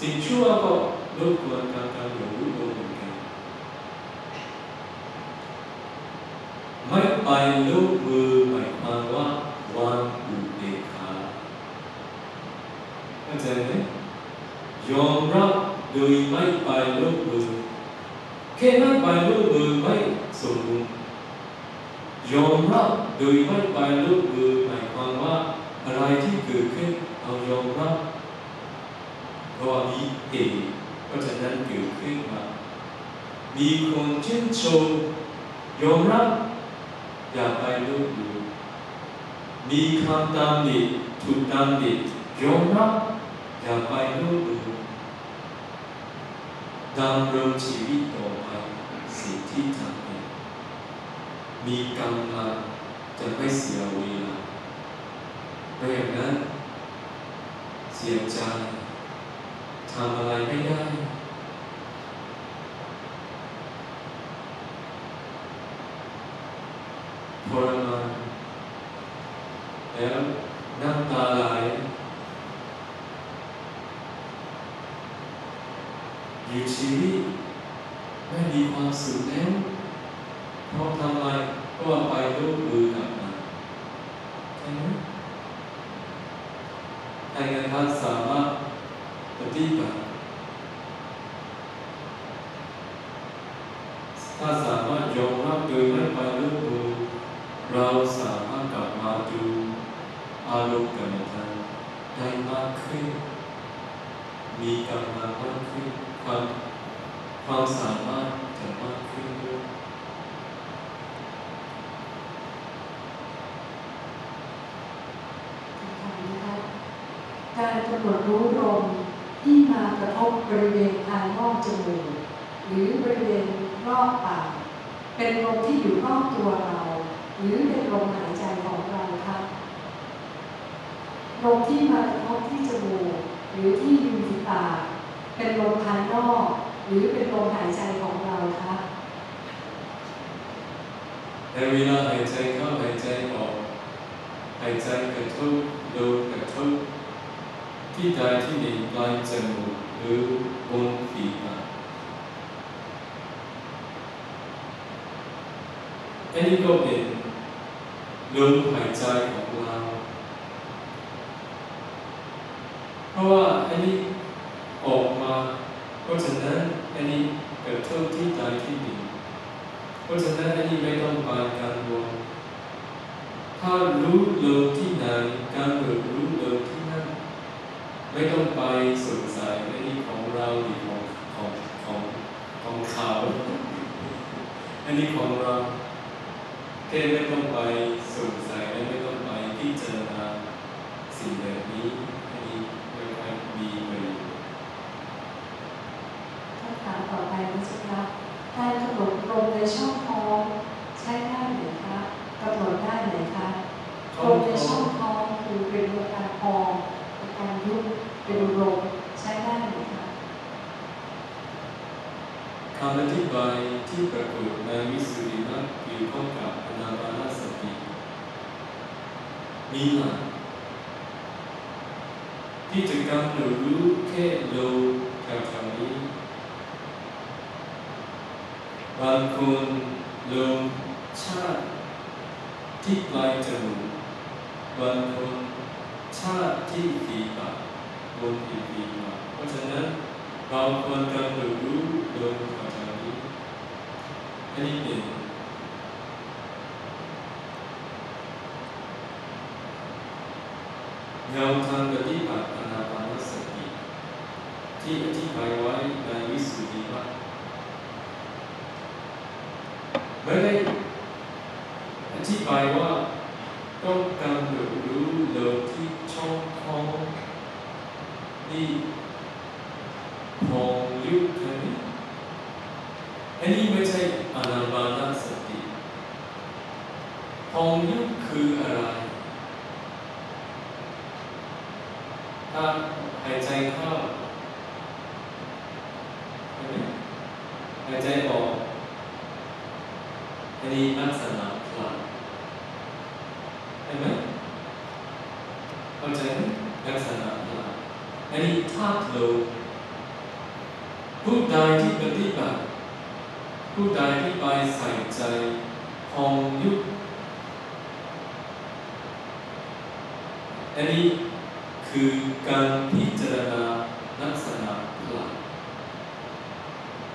B: สิ่งชั่วก็ลดกวนการการหลงรู้ลงเหมือนกันไม่ไปลูกมือหมายความว่าวางอุเบกขาเข้าใจไหมยอมรับโดยไม่ไปลูกมือ แค่ไม่ไปลูกมือไม่สมบูรณ์ยอมรับโดยไม่ไปลูกมือหมายความว่าอะไรที่เกิดขึ้นเอายอมรับเพราะว่ามีเหตุเพราะฉะนั้นเกิดขึ้นมามีคนชื่นชมยอมรับอย่าไปลบหลู่มีคำตำหนิถูกตำหนิยอมรับอย่าไปลบหลู่ดำรงชีวิตต่อ สิ่งที่ทำเนี่ยมีกำลังจะไม่เสียเวลาไม่อย่างนั้น เสียใจทำอะไรไม่ได้ทรมานแล้วน้ำตาไหลอยู่ชีวิต ไม่มีความสุขแล้วเพราะทำไมเพราะว่าไปร่วมมือกับมันใช่ไหมให้เงินท่านสามารถปฏิบัติถ้าสามารถยอมรับโดยไม่ไปร่วมมือเราสามารถกลับมาดูอารมณ์กรรมฐานได้มากขึ้น มีกำลังมากขึ้นความ ความสามารถจะมากขึ้นด้วย
A: การกำหนดรู้ลมที่มากระทบบริเวณภายนอกจมูกหรือบริเวณรอบปากเป็นลมที่อยู่รอบตัวเรา หรือเป็นลมหายใจของเราครับลมที่มากระทบที่จมูกหรือที่ริมฝีปากเป็นลมภายนอก หรือเป็นลมหายใจของเราครับ
B: ในเวลาหายใจเข้าหายใจออกหายใจกระทบลมกระทบที่ใดที่หนึ่งปลายจมูกหรือบนฝีปากอันนี้ก็เป็นลมหายใจของเราเพราะว่าอันนี้ออกมา เพราะฉะนั้นอันนี้กระทบที่ใดที่หนึ่ง เพรา ที่ไม่ต้องไปกังวลถ้ารู้ลมที่ไหนการเกิดรู้ลมที่นั่น ไม่ต้องไปสงสัยในนี้ของเราหรือของของของของเขาอันนี้ของเราแค่ไม่ต้องไปสงสัยและไม่ต้องไปพิจารณาสิ่งแบบนี้อันนี้ไม่ค่อยมีประโยชน์
A: คำถามต่อไปนะคะการกำหนดลมในช่องท้องใช้ได้ไหมคะกำหนดได้ไหมคะลมในช่องท้องคือเป็นอาการพองอาการยุบเป็นลมใช้ได้ไหมคะ
B: คำอธิบา ยที่ปรากฏในวิสุทธิมรรคเกี่ยวข้องกับอนาปานสติมีหลักที่จะกำหนดรู้แค่ลมแถวๆนี้บางคนลมชาติที่ปลายจมูกบางคนชาติที่ฝีปากบนฝีปากเพราะฉะนั้นเราควรกำหนดรู้ลมแถวๆนี้ อันนี้เป็นแนวทางปฏิบัติอนาปานสติที่อธิบายไว้ในวิสุทธิมรรคไม่ได้อธิบายว่า ก็กำหนดรู้ลมที่ช่องท้องนี่พองยุบแค่นี้อันนี้ไม่ใช่ พองยุบคืออะไร ถ้าหายใจเข้าเห็นไหมหายใจออกอันนี้ลักษณะพลังเห็นไหมเข้าใจไหมลักษณะพลังอันนี้ธาตุลมผู้ใดที่ปฏิบัติผู้ใดที่ไปใส่ใจพองยุบอันนี้คือการพิจารณาลักษณะพลัง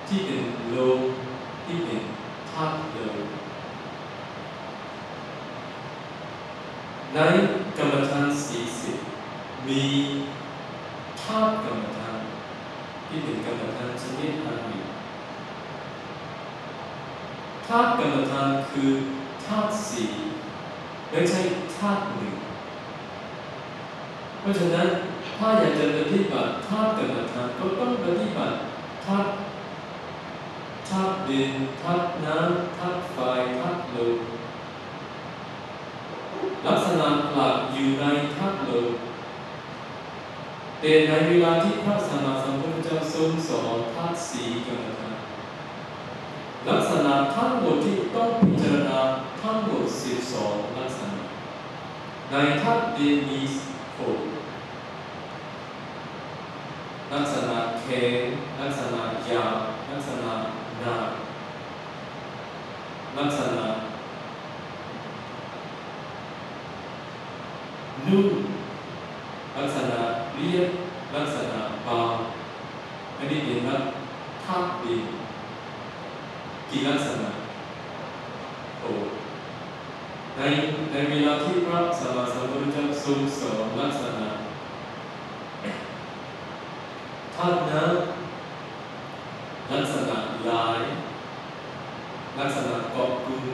B: ที่เป็นลมที่เป็นธาตุลมในกรรมฐานสี่สิบมีธาตุกรรมฐานที่เป็นกรรมฐานชนิดอันหนึ่งธาตุกรรมฐานคือธาตุสี่ไม่ใช่ธาตุหนึ่ง เพราะฉะนั้นถ้าอยากจะปฏิบัติธาตุกรรมฐานก็ต้องปฏิบัติธาตุธาตุดินธาตุน้ำธาตุไฟธาตุลมลักษณะหลักอยู่ในธาตุลม แต่ในเวลาที่พระสัมมาสัมพุทธเจ้าทรงสอนธาตุสีกรรมฐานลักษณะทั้งหมดที่ต้องพิจารณาทั้งหมดสิบสองลักษณะ ในธาตุดินมีหกลักษณะแข็งลักษณะยาลักษณะหนาลักษณะนุ่มลักษณะ เรียบลักษณะบางอันนี้เป็นลักธาตุดินกี่ลักษณะโอ้ในในเวลาที่พระสัมมาสัมพุทธเจ้าทรงสอนลักษณะธาตุน้ำลักษณะลาย ลักษณะเกาะกลุ่ม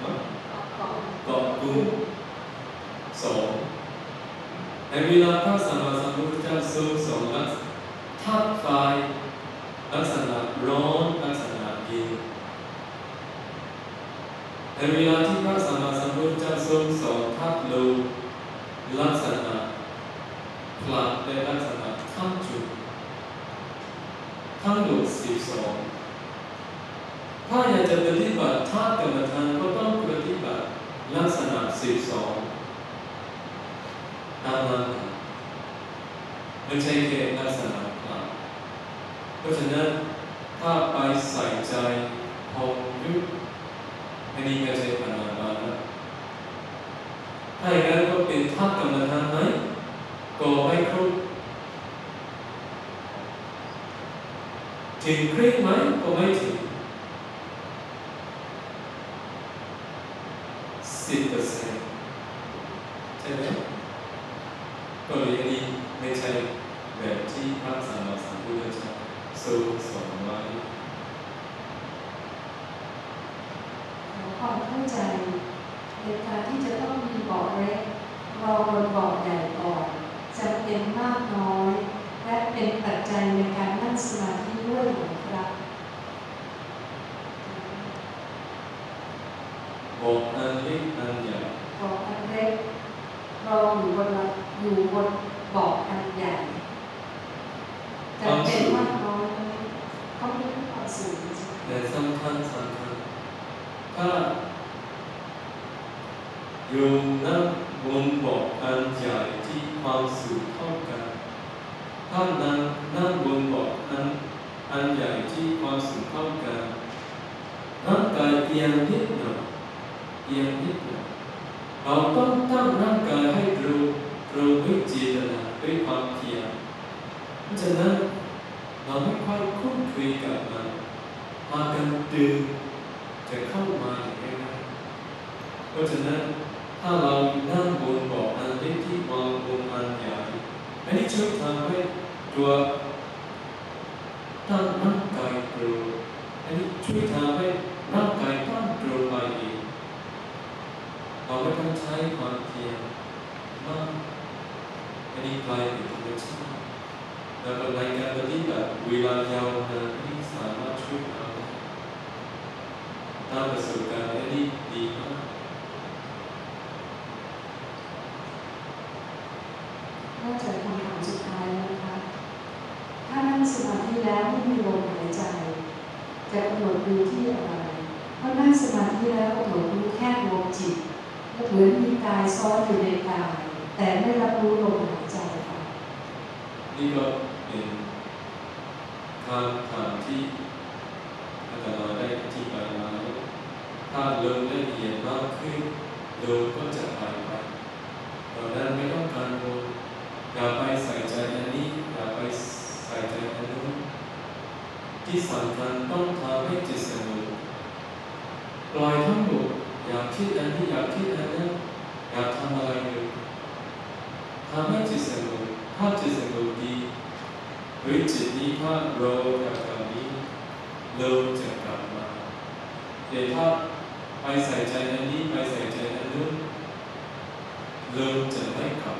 B: เนอะเกาะกลุ่มสอง ในเวลาพระสัมมาสัมพุทธเจ้าทรงสอนลักษณะธาตุไฟลักษณะร้อนลักษณะเย็นในเวลาที่พระสัมมาสัมพุทธเจ้าทรงสอนธาตุลมลักษณะพลังและลักษณะทั้งจุดทั้งหมดสิบสองถ้าอยากจะปฏิบัติธาตุกรรมฐานก็ต้องปฏิบัติลักษณะสิบสอง ไม่ใช่แค่ลักษณะพลังเพราะฉะนั้นถ้าไปใส่ใจพองยุบอันนี้ไม่ใช่พนาบานถ้าอย่างนั้นก็เป็นธาตุกรรมฐานไหมก็ไม่ครบถึงครึ่งไหมก็ไม่ถึงสิบเปอร์เซ็นต์ใช่ไหมก็เลยอันนี้ไม่ใช่แบบที่พระสัมมาสัมพุทธเจ้าทรงสอนไว้
A: ขอความเข้าใจในการที่จะต้องมีเบาะเล็กรอบนเบาะใหญ่ก่อนจะเป็นมากน้อย และเป็นปัจจัยในการนั่งสมาธิด้วยหรือครับ
B: บอกอันเล็กอันใหญ่
A: เบาะอันเล็กรองอยู่บนระอยู่บนเบาะอันใหญ่จะเป็นมากน้อยไหมเขาไม่ได้ความสูงใช่ไหม
B: แต่สำคัญสำคัญถ้าโยมนั่งบนเบาะอันใหญ่ที่ความสูงเท่ากันถ้านั่งนั่งบนเบาะอันอันใหญ่ที่ความสูงเท่ากันร่างกายเอียงนิดหน่อย เอียงนิดหน่อยเราต้องตั้งร่างกายให้รงตรงด้วยเจตนาด้วยความเพียรเพราะฉะนั้นเราไม่ค่อยคุ้นเคยกับมันพากันดึงจะเข้ามาอย่างง่ายๆเพราะฉะนั้นถ้าเรานั่งบนเบาะอันเล็กที่วางบนอันใหญ่อันนี้ช่วยทำให้ตัวตั้งร่างกายตรงอันนี้ช่วยทำให้ร่างกายตั้งตรงไป เราไม่ต้องใช้ความเพียรมากอันนี้กลายเป็นธรรมชาติแล้วก็ในการปฏิบัติเวลายาวนานนี่สามารถช่วยเราได้ตามประสบการณ์อันนี้ดีมาก
A: น่าจะคำถามสุดท้ายแล้วนะคะถ้านั่งสมาธิแล้วไม่มีลมหายใจจะกำหนดดูที่อะไรเพราะนั่งสมาธิแล้วกำหนดรู้แค่ดวงจิต เหมือนมีกายซ้อนอยู่ในกายแต่ไม่รับรู้ลมหายใจค่ะ
B: นี่ก็เป็นคำถามที่อาจารย์ได้อธิบายมาถ้าเริ่มละเอียดมากขึ้นโลมก็จะหายไปตอนนั้นไม่ต้องการโลมอย่าไปใส่ใจอันนี้อย่าไปใส่ใจอันนู้นที่สำคัญต้องทำให้จิตสงบปล่อยทั้งหมด อยากคิดอันนี้อยากคิดอันนั้นอยากทำอะไรเลยทำให้จิตสงบถ้าจิตสงบดีหรือจิตนี้ถ้าเราอยากแบบนี้เริ่มจะกลับมาแต่ถ้าไปใส่ใจอันนี้ไปใส่ใจอันนู้นเริ่มจะไม่กลับ